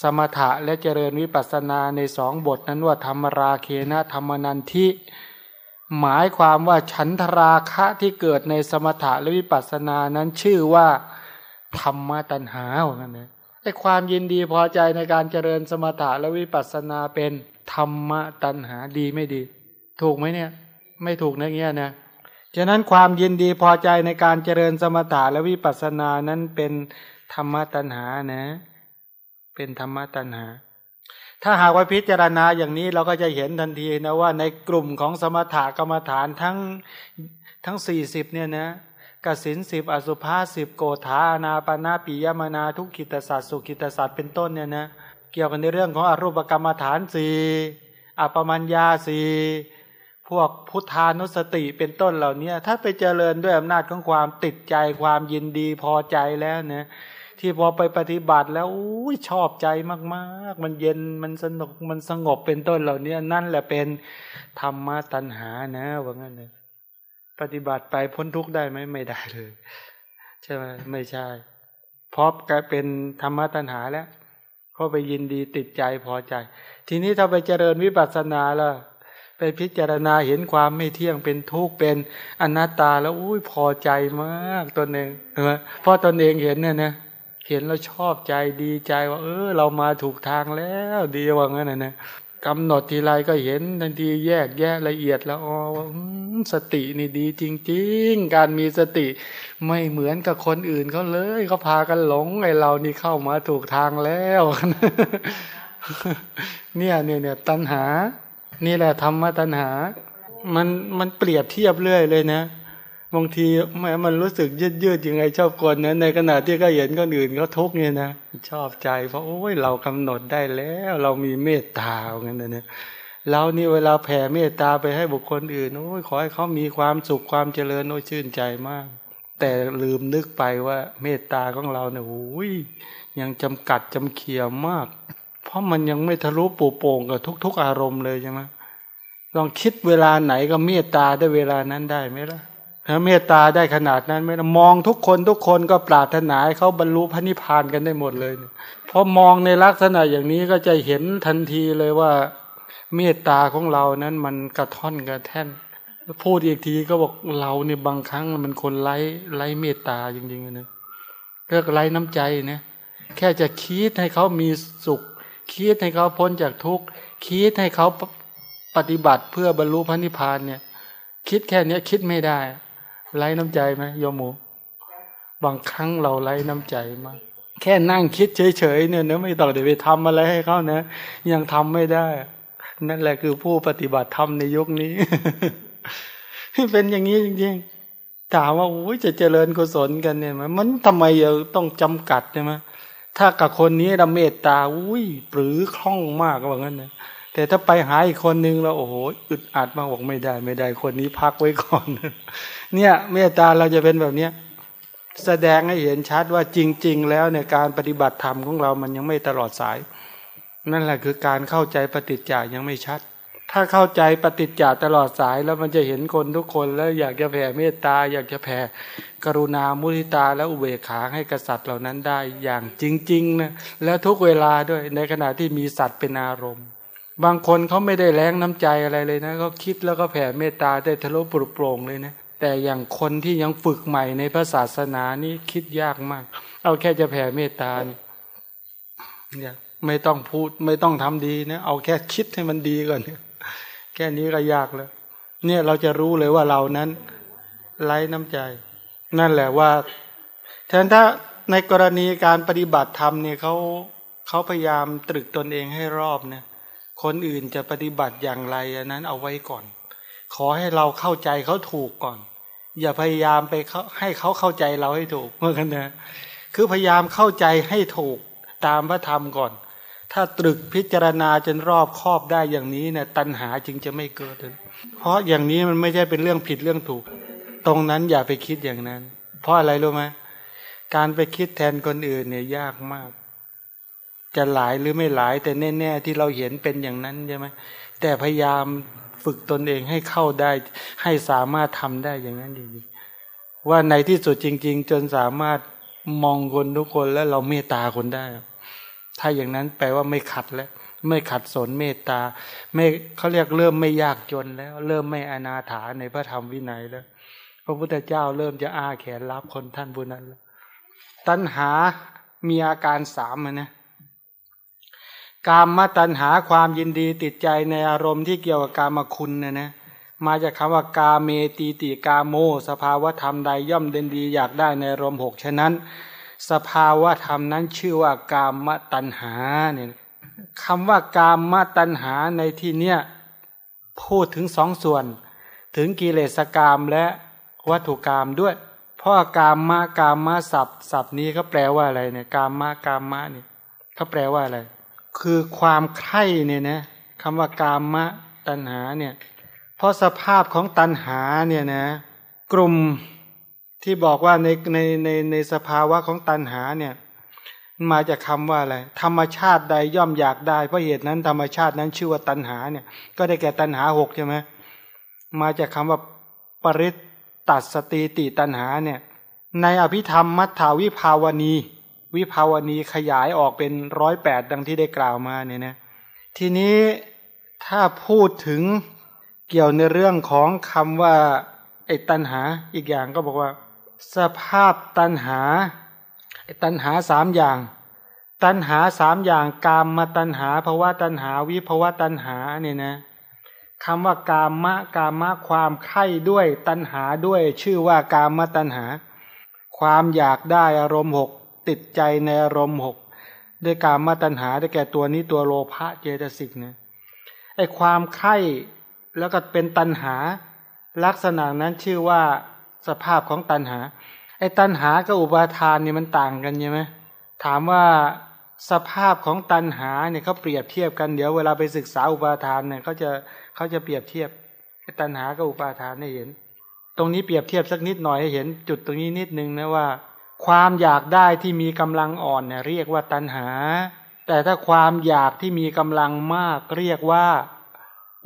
สมถะและเจริญวิปัสสนาในสองบทนั้นว่าธรรมราเคนะธรรมนันทิหมายความว่าฉันทราคะที่เกิดในสมถะและวิปัสสนานั้นชื่อว่าธรรมตัณหาเหมือนกันนะแต่ความยินดีพอใจในการเจริญสมถะและวิปัสสนาเป็นธรรมตัณหาดีไม่ดี ถูกไหมเนี่ย ไม่ถูกนะเงี้ยนะฉะนั้นความยินดีพอใจในการเจริญสมถะและวิปัสสนานั้นเป็นธรรมตัณหานะ เป็นธรรมตัณหา ถ้าหากว่าพิจารณาอย่างนี้เราก็จะเห็นทันทีนะว่าในกลุ่มของสมถะกรรมฐานทั้งทั้งสี่สิบเนี่ยนะกสินสิบอสุภาสิบโกธานาปนาปิยมนาทุกขิตศาสตร์สุขิตศาสตร์เป็นต้นเนี่ยนะเกี่ยวกันในเรื่องของอรูปกรรมฐานสี่อปมัญญาสี่พวกพุทธานุสติเป็นต้นเหล่านี้ถ้าไปเจริญด้วยอำนาจของความติดใจความยินดีพอใจแล้วเนี่ย ที่พอไปปฏิบัติแล้วอุ้ยชอบใจมากๆ มันเย็นมันสนุกมันสงบเป็นต้นเหล่านี้นั่นแหละเป็นธรรมะตัณหานะว่างั้นเลยปฏิบัติไปพ้นทุกข์ได้ไหมไม่ได้เลย ใช่ไหมไม่ใช่เพราะกลายเป็นธรรมะตัณหาแล้วก็ไปยินดีติดใจพอใจ ทีนี้ถ้าไปเจริญวิปัสสนาล้วไปพิจารณาเห็นความไม่เที่ยงเป็นทุกข์เป็นอนัตตาแล้วอุ้ยพอใจมากตนเองใช่ไหมเพราะตนเองเห็นเนี่ยนะ เห็นแล้วชอบใจดีใจว่า เออ เรามาถูกทางแล้วดีว่างั้นนะนะกำหนดทีไรก็เห็นทันทีแยกแยะละเอียดแล้วอ๋อสตินี่ดีจริง ๆ การมีสติไม่เหมือนกับคนอื่นเขาเลยเขาพากันหลงไอเรานี่เข้ามาถูกทางแล้ว เนี่ยเนี่ยเนี่ยตัณหา นี่แหละธรรมะตัณหา มันมันเปรียบเทียบเรื่อยเลยนะ บางทีแม้มันรู้สึกยืดยืดยังไงชอบคนนะในขณะที่ก็เห็นคนอื่นเขาทุกเนี่ยนะชอบใจ เพราะโอ้ยเรากำหนดได้แล้ว เรามีเมตตาอย่างนั้นนะเรานี่เวลาแผ่เมตตาไปให้บุคคลอื่นโอ้ยขอให้เขามีความสุขความเจริญโอ้ยชื่นใจมาก แต่ลืมนึกไปว่าเมตตาของเราเนี่ยโอ้ยยังจำกัดจำเขียมาก เพราะมันยังไม่ทะลุปูโป่งกับทุก ๆ อารมณ์เลยใช่ไหมลองคิดเวลาไหนก็เมตตาได้เวลานั้นได้ไหมล่ะ ถ้าเมตตาได้ขนาดนั้นไหมมองทุกคนทุกคนก็ปรารถนาให้เขาบรรลุพระนิพพานกันได้หมดเลยพอมองในลักษณะอย่างนี้ก็จะเห็นทันทีเลยว่า เมตตาของเรานั้นมันกระท่อนกระแท่นพูดอีกทีก็บอกเราเนี่ยบางครั้งมันคนไร้ไร้เมตตาจริงๆนะเรียกไร้น้ำใจนะแค่จะคิดให้เขามีสุข คิดให้เขาพ้นจากทุกข์คิดให้เขาปฏิบัติเพื่อบรรลุพระนิพพานเนี่ย คิดแค่เนี้ยคิดไม่ได้ ไร้น้ำใจไหมโยมหมู บางครั้งเราไร้น้ำใจมาก แค่นั่งคิดเฉยๆเนี่ยนะไม่ต้องเดี๋ยวไปทำอะไรให้เขานะ ยังทำไม่ได้ นั่นแหละคือผู้ปฏิบัติธรรมในยุคนี้เป็นอย่างนี้จริงๆถามว่าโอ้ยจะเจริญกุศลกันเนี่ยมันทำไมเราต้องจำกัดใช่ไหมถ้ากับคนนี้เราเมตตาอุ้ยปรือคล่องมากว่างั้นนะ แต่ถ้าไปหาอีกคนนึงเราโอ้โหอึดอัดมากบอกไม่ได้ ไม่ได้คนนี้พักไว้ก่อน เนี่ยเมตตาเราจะเป็นแบบเนี้ยแสดงให้เห็นชัดว่าจริง ๆ แล้วในการปฏิบัติธรรมของเรามันยังไม่ตลอดสาย นั่นแหละคือการเข้าใจปฏิจจายังไม่ชัด ถ้าเข้าใจปฏิจจาตลอดสายแล้วมันจะเห็นคนทุกคนแล้วอยากจะแผ่เมตตา อยากจะแผ่กรุณามุทิตาและอุเบกขาให้กษัตริย์เหล่านั้นได้อย่างจริงๆนะแล้วทุกเวลาด้วยในขณะที่มีสัตว์เป็นอารมณ์ บางคนเขาไม่ได้แรงน้ำใจอะไรเลยนะเขาคิดแล้วก็แผ่เมตตาได้ทะลุปลุโปร่งเลยนะแต่อย่างคนที่ยังฝึกใหม่ในพระศาสนานี่คิดยากมาก เอาแค่จะแผ่เมตตาเนี่ยไม่ต้องพูดไม่ต้องทำดีนะเอาแค่คิดให้มันดีก่อนแค่นี้ก็ยากแล้ว เนี่ยเราจะรู้เลยว่าเรานั้นไร้น้ำใจ นั่นแหละว่าแทนถ้าในกรณีการปฏิบัติธรรมเนี่ยเขาเขาพยายามตรึกตนเองให้รอบเนี่ย คนอื่นจะปฏิบัติอย่างไรอันนั้นเอาไว้ก่อน ขอให้เราเข้าใจเขาถูกก่อน อย่าพยายามไปให้เขาเข้าใจเราให้ถูกเมื่อกันนะคือพยายามเข้าใจให้ถูกตามพระธรรมก่อน ถ้าตรึกพิจารณาจนรอบครอบได้อย่างนี้เนี่ยตัณหาจึงจะไม่เกิด เพราะอย่างนี้มันไม่ใช่เป็นเรื่องผิดเรื่องถูก ตรงนั้นอย่าไปคิดอย่างนั้น เพราะอะไรรู้ไหมการไปคิดแทนคนอื่นเนี่ยยากมาก จะหลายหรือไม่หลายแต่แน่ๆที่เราเห็นเป็นอย่างนั้นใช่ไหมแต่พยายามฝึกตนเองให้เข้าได้ให้สามารถทำได้อย่างนั้นจริงๆว่าในที่สุดจริง ๆ จนสามารถมองคนทุกคนแล้วเราเมตตาคนได้ ถ้าอย่างนั้นแปลว่าไม่ขัดแล้ว ไม่ขัดสนเมตตา ไม่เขาเรียกเริ่มไม่ยากจนแล้ว เริ่มไม่อนาถาในพระธรรมวินัยแล้ว พระพุทธเจ้าเริ่มจะอ้าแขนรับคนท่านบุญนั้นแล้วตัณหามีอาการสามนะ กามมาตัญหาความยินดีติดใจในอารมณ์ที่เกี่ยวกับกามคุณนะนะมาจากคำว่ากาเมตีติกาโม สภาวธรรมใดย่อมเด่นดีอยากได้ในอารมณ์หกฉะนั้น สภาวธรรมนั้นชื่อว่ากามมตัญหาเนี่ยคำว่ากามมตัญหาในที่เนี้ยพูดถึงสองส่วน ถึงกิเลสกามและวัตถุกามด้วย เพราะกามมากามมาศัพท์ศัพท์นี้เขาแปลว่าอะไรเนี่ยกามมากามมะเนี่ยเขาแปลว่าอะไร คือความใคร่เนี่ยนะคำว่ากามะตัณหาเนี่ยเพราะสภาพของตัณหาเนี่ยนะกลุ่มที่บอกว่าในในในในสภาวะของตัณหาเนี่ยมาจากคาว่าอะไรธรรมชาติใดย่อมอยากได้เพราะเหตุนั้นธรรมชาตินั้นชื่อว่าตัณหาเนี่ย ก็ได้แก่ตัณหาหกใช่ไหมมาจากคาว่าปริตตัดสติติตัณหาเนี่ย ในอภิธรรมมัทธาวิภาวณี วิภาวณีขยายออกเป็นร้อยแปดดังที่ได้กล่าวมาเนี่ยนะทีนี้ถ้าพูดถึงเกี่ยวในเรื่องของคำว่าไอ้ตัณหาอีกอย่างก็บอกว่า สภาพตัณหาไอ้ตัณหาสามอย่าง ตัณหาสามอย่างกามมาตัณหาภาวะตัณหาวิภาวะตัณหาเนี่ยนะคำว่ากามะกามะความไข่ด้วยตัณหาด้วยชื่อว่ากามตัณหา ความอยากได้อารมณ์หก ติดใจในอารมณ์หกด้วยการมาตัณหาได้แก่ตัวนี้ตัวโลภะเจตสิกเนี่ยไอความไข่แล้วก็เป็นตัณหา ลักษณะนั้นชื่อว่าสภาพของตัณหา ไอตัณหากับอุปาทานเนี่ยมันต่างกันใช่ไหมถามว่าสภาพของตัณหาเนี่ยเขาเปรียบเทียบกันเดี๋ยวเวลาไปศึกษาอุปาทานเนี่ยเขาจะเขาจะเปรียบเทียบไอตัณหากับอุปาทานให้เห็น ตรงนี้เปรียบเทียบสักนิดหน่อยให้เห็น จุดตรงนี้นิดนึงนะว่า ความอยากได้ที่มีกำลังอ่อนเนี่ยเรียกว่าตัณหา แต่ถ้าความอยากที่มีกำลังมากเรียกว่า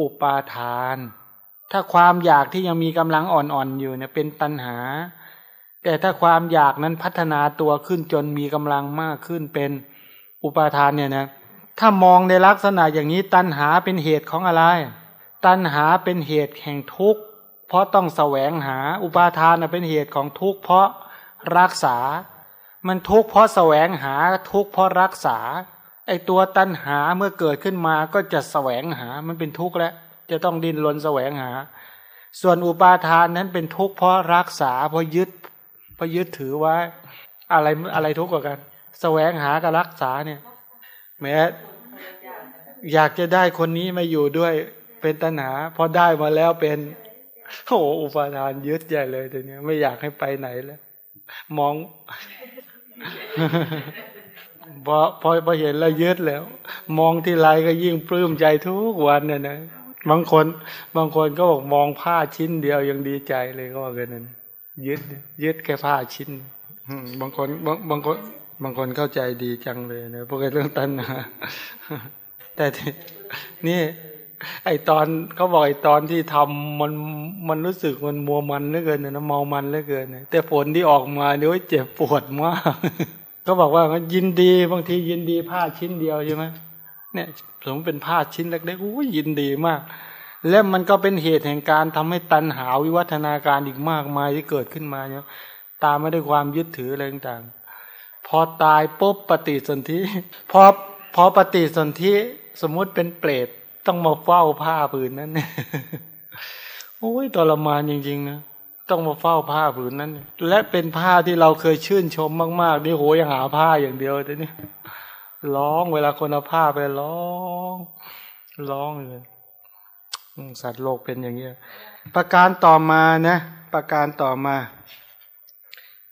อุปาทาน ถ้าความอยากที่ยังมีกำลังอ่อนๆอยู่เนี่ยเป็นตัณหา แต่ถ้าความอยากนั้นพัฒนาตัวขึ้นจนมีกำลังมากขึ้นเป็นอุปาทานเนี่ยนะถ้ามองในลักษณะอย่างนี้ตัณหาเป็นเหตุของอะไร ตัณหาเป็นเหตุแห่งทุกข์ เพราะต้องแสวงหาอุปาทานเป็นเหตุของทุกข์ เพราะ รักษา มันทุกข์เพราะแสวงหาทุกข์เพราะรักษา ไอตัวตัณหาเมื่อเกิดขึ้นมาก็จะแสวงหา มันเป็นทุกข์แล้วจะต้องดิ้นรนแสวงหา ส่วนอุปาทานนั้นเป็นทุกข์เพราะรักษาเพราะยึดเพราะยึดถือไว้อะไรอะไรทุกข์กว่ากัน แสวงหากับรักษาเนี่ย แม้อยากจะได้คนนี้มาอยู่ด้วยเป็นตัณหาพอได้มาแล้วเป็นโอ้อุปาทานยึดใหญ่เลยทีนี้ไม่อยากให้ไปไหนแล้ว มองพอพอพอเห็นแล้วยึดแล้ว มองที่ไรก็ยิ่งปลื้มใจทุกวันเนี่ยนะบางคน บางคนก็บอกมองผ้าชิ้นเดียวยังดีใจเลยก็ว่ากันนั้นยึดยึดแค่ผ้าชิ้นบางคนบางบางคน บางคนเข้าใจดีจังเลยนะพวกเรื่องตัณหาแต่นี่ ไอตอนเขาบอกไอตอนที่ทำมันมันรู้สึกมันมัวมันเหลือเกินนะเมามันเหลือเกินแต่ผลที่ออกมาเนี่ยเจ็บปวดมากก็บอกว่ายินดีบางทียินดีผ้าชิ้นเดียวใช่ไหมเนี่ยสมเป็นผ้าชิ้นเล็กๆอู้ยินดีมาก และมันก็เป็นเหตุแห่งการทำให้ตันหาวิวัฒนาการอีกมากมายที่เกิดขึ้นมาเนี่ยตามไม่ได้ความยึดถืออะไรต่างๆ พอตายปุ๊บปฏิสนธิพอพอปฏิสนธิสมมุติเป็นเปรต ต้องมาเฝ้าผ้าผืนนั้นเนี่ยโอ้ยทรมานจริงๆนะต้องมาเฝ้าผ้าผืนนั้น และเป็นผ้าที่เราเคยชื่นชมมากๆนี่โหยังหาผ้าอย่างเดียวแต่นี่ร้องเวลาคนเอาผ้าไปร้องร้องเลยสัตว์โลกเป็นอย่างเงี้ยประการต่อมานะ ประการต่อมา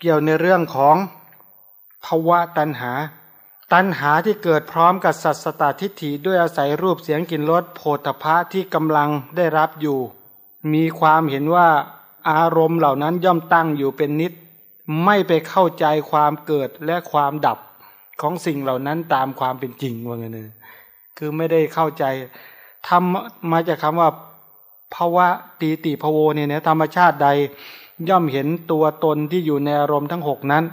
เกี่ยวในเรื่องของภาวะตัณหา ตัณหาที่เกิดพร้อมกับสัตสตทิฏฐิด้วยอาศัยรูปเสียงกลิ่นรสโผฏฐะที่กำลังได้รับอยู่ มีความเห็นว่าอารมณ์เหล่านั้นย่อมตั้งอยู่เป็นนิด ไม่ไปเข้าใจความเกิดและความดับของสิ่งเหล่านั้นตามความเป็นจริงว่าไงเนี่ยคือไม่ได้เข้าใจทำมาจากคาว่าภาวะตีติภโวเนี่ยนะธรรมชาติใดย่อมเห็นตัวตนที่อยู่ในอารมณ์ทั้งหกนั้น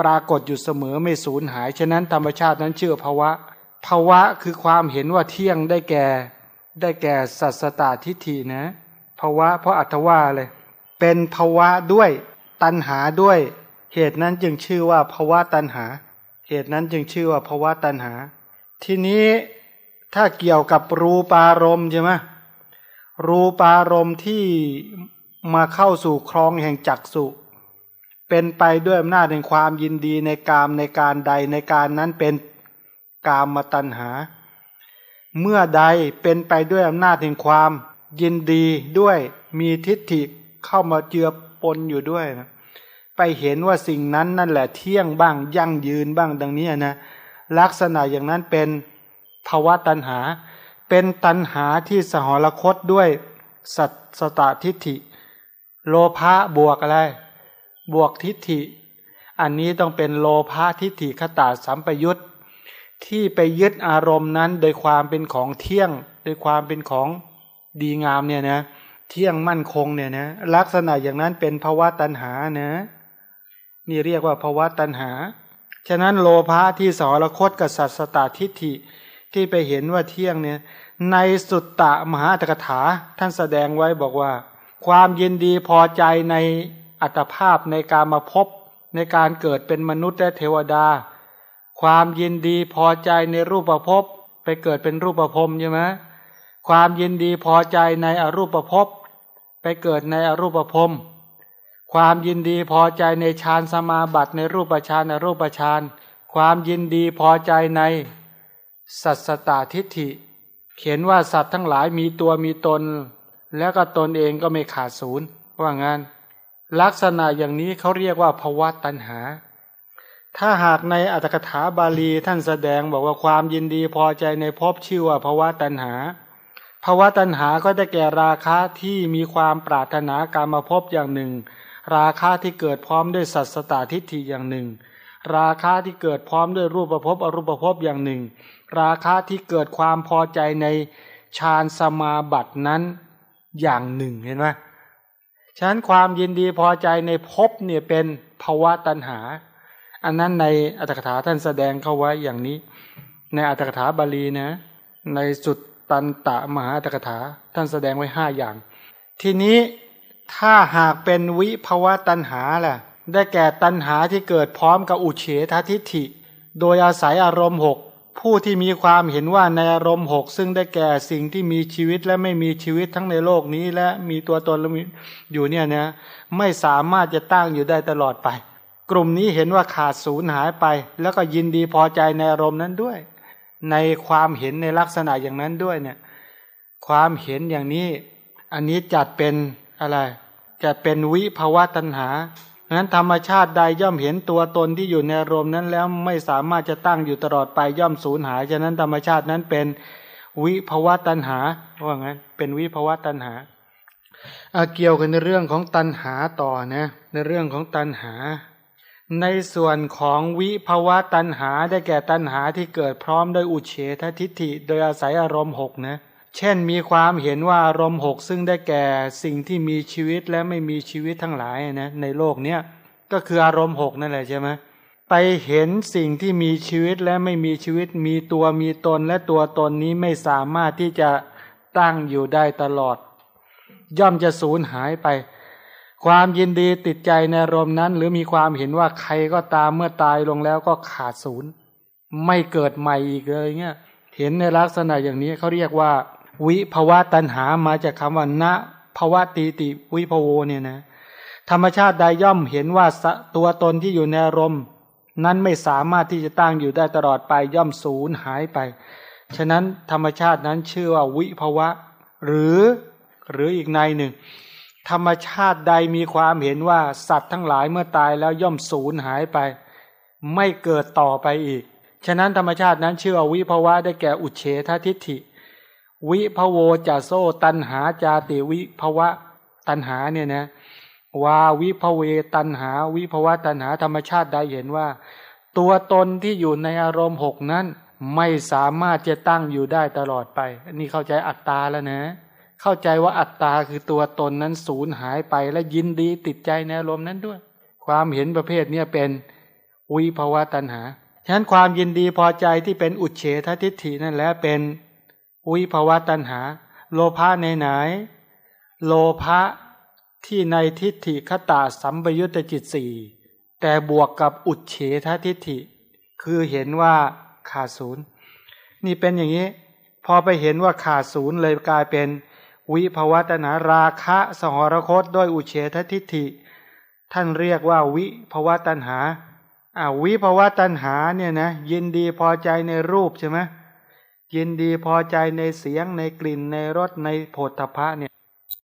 ปรากฏอยู่เสมอไม่สูญหาย ฉะนั้นธรรมชาตินั้นชื่อภาวะภาวะคือความเห็นว่าเที่ยงได้แก่ ได้แก่สัสตตทิฏฐินะภาวะเพราะอัตว่าเลย เป็นภาวะด้วยตัณหาด้วย เหตุนั้นจึงชื่อว่าภาวะตัณหา เหตุนั้นจึงชื่อว่าภาวะตัณหา ทีนี้ถ้าเกี่ยวกับรูปารมณ์ใช่ไหมรูปารมณ์ที่มาเข้าสู่ครองแห่งจักสุ เป็นไปด้วยอำนาจแห่งความยินดีในกามในการใดในการนั้นเป็นกามมาตัณหา เมื่อใดเป็นไปด้วยอำนาจแห่งความยินดีด้วยมีทิฏฐิเข้ามาเจือปนอยู่ด้วยนะไปเห็นว่าสิ่งนั้นนั่นแหละเที่ยงบ้างยั่งยืนบ้างดังนี้นะลักษณะอย่างนั้นเป็นภาวะตัณหา เป็นตัณหาที่สหรคตด้วยสัตสตทิฏฐิ โลภะบวกอะไร บวกทิฏฐิ อันนี้ต้องเป็นโลภะทิฏฐิขตาสัมปยุตที่ไปยึดอารมณ์นั้นโดยความเป็นของเที่ยง โดยความเป็นของดีงามเนี่ยนะเที่ยงมั่นคงเนี่ยนะลักษณะอย่างนั้นเป็นภาวะตัณหานะนี่เรียกว่าภาวะตัณหา ฉะนั้นโลภะที่สรคตกับสัตสตาทิฏฐิที่ไปเห็นว่าเที่ยงเนี่ยในสุตตะมหาตกถาท่านแสดงไว้บอกว่า ความยินดีพอใจใน อัตภาพในการมาพบในการเกิดเป็นมนุษย์และเทวดา ความยินดีพอใจในรูปภพไปเกิดเป็นรูปภพใช่ไหมความยินดีพอใจในอรูปภพไปเกิดในอรูปภพความยินดีพอใจในฌานสมาบัติในรูปฌานอรูปฌานความยินดีพอใจในสัตสตาทิฏฐิ เขียนว่าสัตว์ทั้งหลายมีตัวมีตน แล้วก็ตนเองก็ไม่ขาดศูนย์ว่างั้น ลักษณะอย่างนี้เขาเรียกว่าภวะตัณหา ถ้าหากในอัตถกถาบาลีท่านแสดงบอกว่าความยินดีพอใจในภพชื่อว่าภวะตัณหาภาวะตัณหาก็ได้แก่ราคะที่มีความปรารถนาการมาพบอย่างหนึ่ง ราคะที่เกิดพร้อมด้วยสัตสตาทิฏฐิอย่างหนึ่ง ราคะที่เกิดพร้อมด้วยรูปภพบอรูปภพบอย่างหนึ่ง ราคะที่เกิดความพอใจในฌานสมาบัตินั้นอย่างหนึ่งเห็นไหม ฉะนั้นความยินดีพอใจในภพเนี่ยเป็นภาวะตัณหา อันนั้นในอัตถกถาท่านแสดงเข้าไว้อย่างนี้ ในอัตถกถาบาลีนะ ในสุดตันตะมหาตกถาท่านแสดงไว้ห้าอย่าง ทีนี้ถ้าหากเป็นวิภาวะตันหาล่ะ ได้แก่ตันหาที่เกิดพร้อมกับอุเฉททิฏฐิ โดยอาศัยอารมณ์หก ผู้ที่มีความเห็นว่าในอารมณ์หกซึ่งได้แก่สิ่งที่มีชีวิตและไม่มีชีวิตทั้งในโลกนี้ และมีตัวตนอยู่เนี่ยนะไม่สามารถจะตั้งอยู่ได้ตลอดไป กลุ่มนี้เห็นว่าขาดศูนย์หายไป แล้วก็ยินดีพอใจในอารมณ์นั้นด้วย ในความเห็นในลักษณะอย่างนั้นด้วยเนี่ยความเห็นอย่างนี้ อันนี้จัดเป็นอะไรจะเป็นวิภาวะตัณหา นั้นธรรมชาติใดย่อมเห็นตัวตนที่อยู่ในอารมณ์นั้นแล้วไม่สามารถจะตั้งอยู่ตลอดไปย่อมสูญหาย ฉะนั้นธรรมชาตินั้นเป็นวิภวะตัณหาว่างั้นเป็นวิภวะตัณหาเกี่ยวกันในเรื่องของตัณหาต่อนะ ในเรื่องของตัณหา ในส่วนของวิภวะตัณหาได้แก่ตัณหาที่เกิดพร้อมโดยอุเฉททิฏฐิ โดยอาศัยอารมณ์หกนะเเช่นมีความเห็นว่าอารมณ์หกซึ่งได้แก่สิ่งที่มีชีวิตและไม่มีชีวิตทั้งหลายนะในโลกเนี้ยก็คืออารมณ์หกนั่นแหละใช่ไหมไปเห็นสิ่งที่มีชีวิตและไม่มีชีวิตมีตัวมีตนและตัวตนนี้ไม่สามารถที่จะตั้งอยู่ได้ตลอด ย่อมจะสูญหายไป ความยินดีติดใจในอารมณ์นั้น หรือมีความเห็นว่าใครก็ตามเมื่อตายลงแล้วก็ขาดศูนย์ ไม่เกิดใหม่อีกเลยเงี้ยเห็นในลักษณะอย่างนี้เขาเรียกว่า วิภวะตัณหามาจากคำว่าณภวะตีติวิภโวเนี่ยนะ ธรรมชาติใดย่อมเห็นว่าตัวตนที่อยู่ในรมนั้นไม่สามารถที่จะตั้งอยู่ได้ตลอดไปย่อมสูญหายไป ฉะนั้นธรรมชาตินั้นชื่อว่าวิภวะ หรือหรืออีกในหนึ่ง ธรรมชาติใดมีความเห็นว่าสัตว์ทั้งหลายเมื่อตายแล้วย่อมสูญหายไป ไม่เกิดต่อไปอีก ฉะนั้นธรรมชาตินั้นชื่อว่าวิภวะได้แก่อุเฉททิฏฐิ วิภโวจาโซตันหาจาติวิภวะตันหาเนี่ยนะว่าวิภเวตันหา วิภวะตันหาธรรมชาติใดเห็นว่า ตัวตนที่อยู่ในอารมณ์หกนั้น ไม่สามารถจะตั้งอยู่ได้ตลอดไปอันนี้เข้าใจอัตตาแล้วนะ เข้าใจว่าอัตตาคือตัวตนนั้นสูญหายไปและยินดีติดใจในอารมณ์นั้นด้วย ความเห็นประเภทนี้เป็นวิภาวะตัณหาฉะนั้นความยินดีพอใจที่เป็นอุเฉททิฏฐินั่นแหละเป็น วิภาวะตัณหา โลภะในไหน โลภะที่ในทิฏฐิขตาสัมปยุตจิตสี่แต่บวกกับอุเฉททิฏฐิ คือเห็นว่าขาดศูนย์นี่เป็นอย่างนี้ พอไปเห็นว่าขาดศูนย์เลยกลายเป็นวิภวตนาราคะสหรคตด้วยอุเฉททิฏฐิ ท่านเรียกว่าวิภวตัณหาอ่าวิภวตัณหาเนี่ยนะยินดีพอใจในรูปใช่ไหม ยินดีพอใจในเสียงในกลิ่นในรสในโผฏฐพะเนี่ย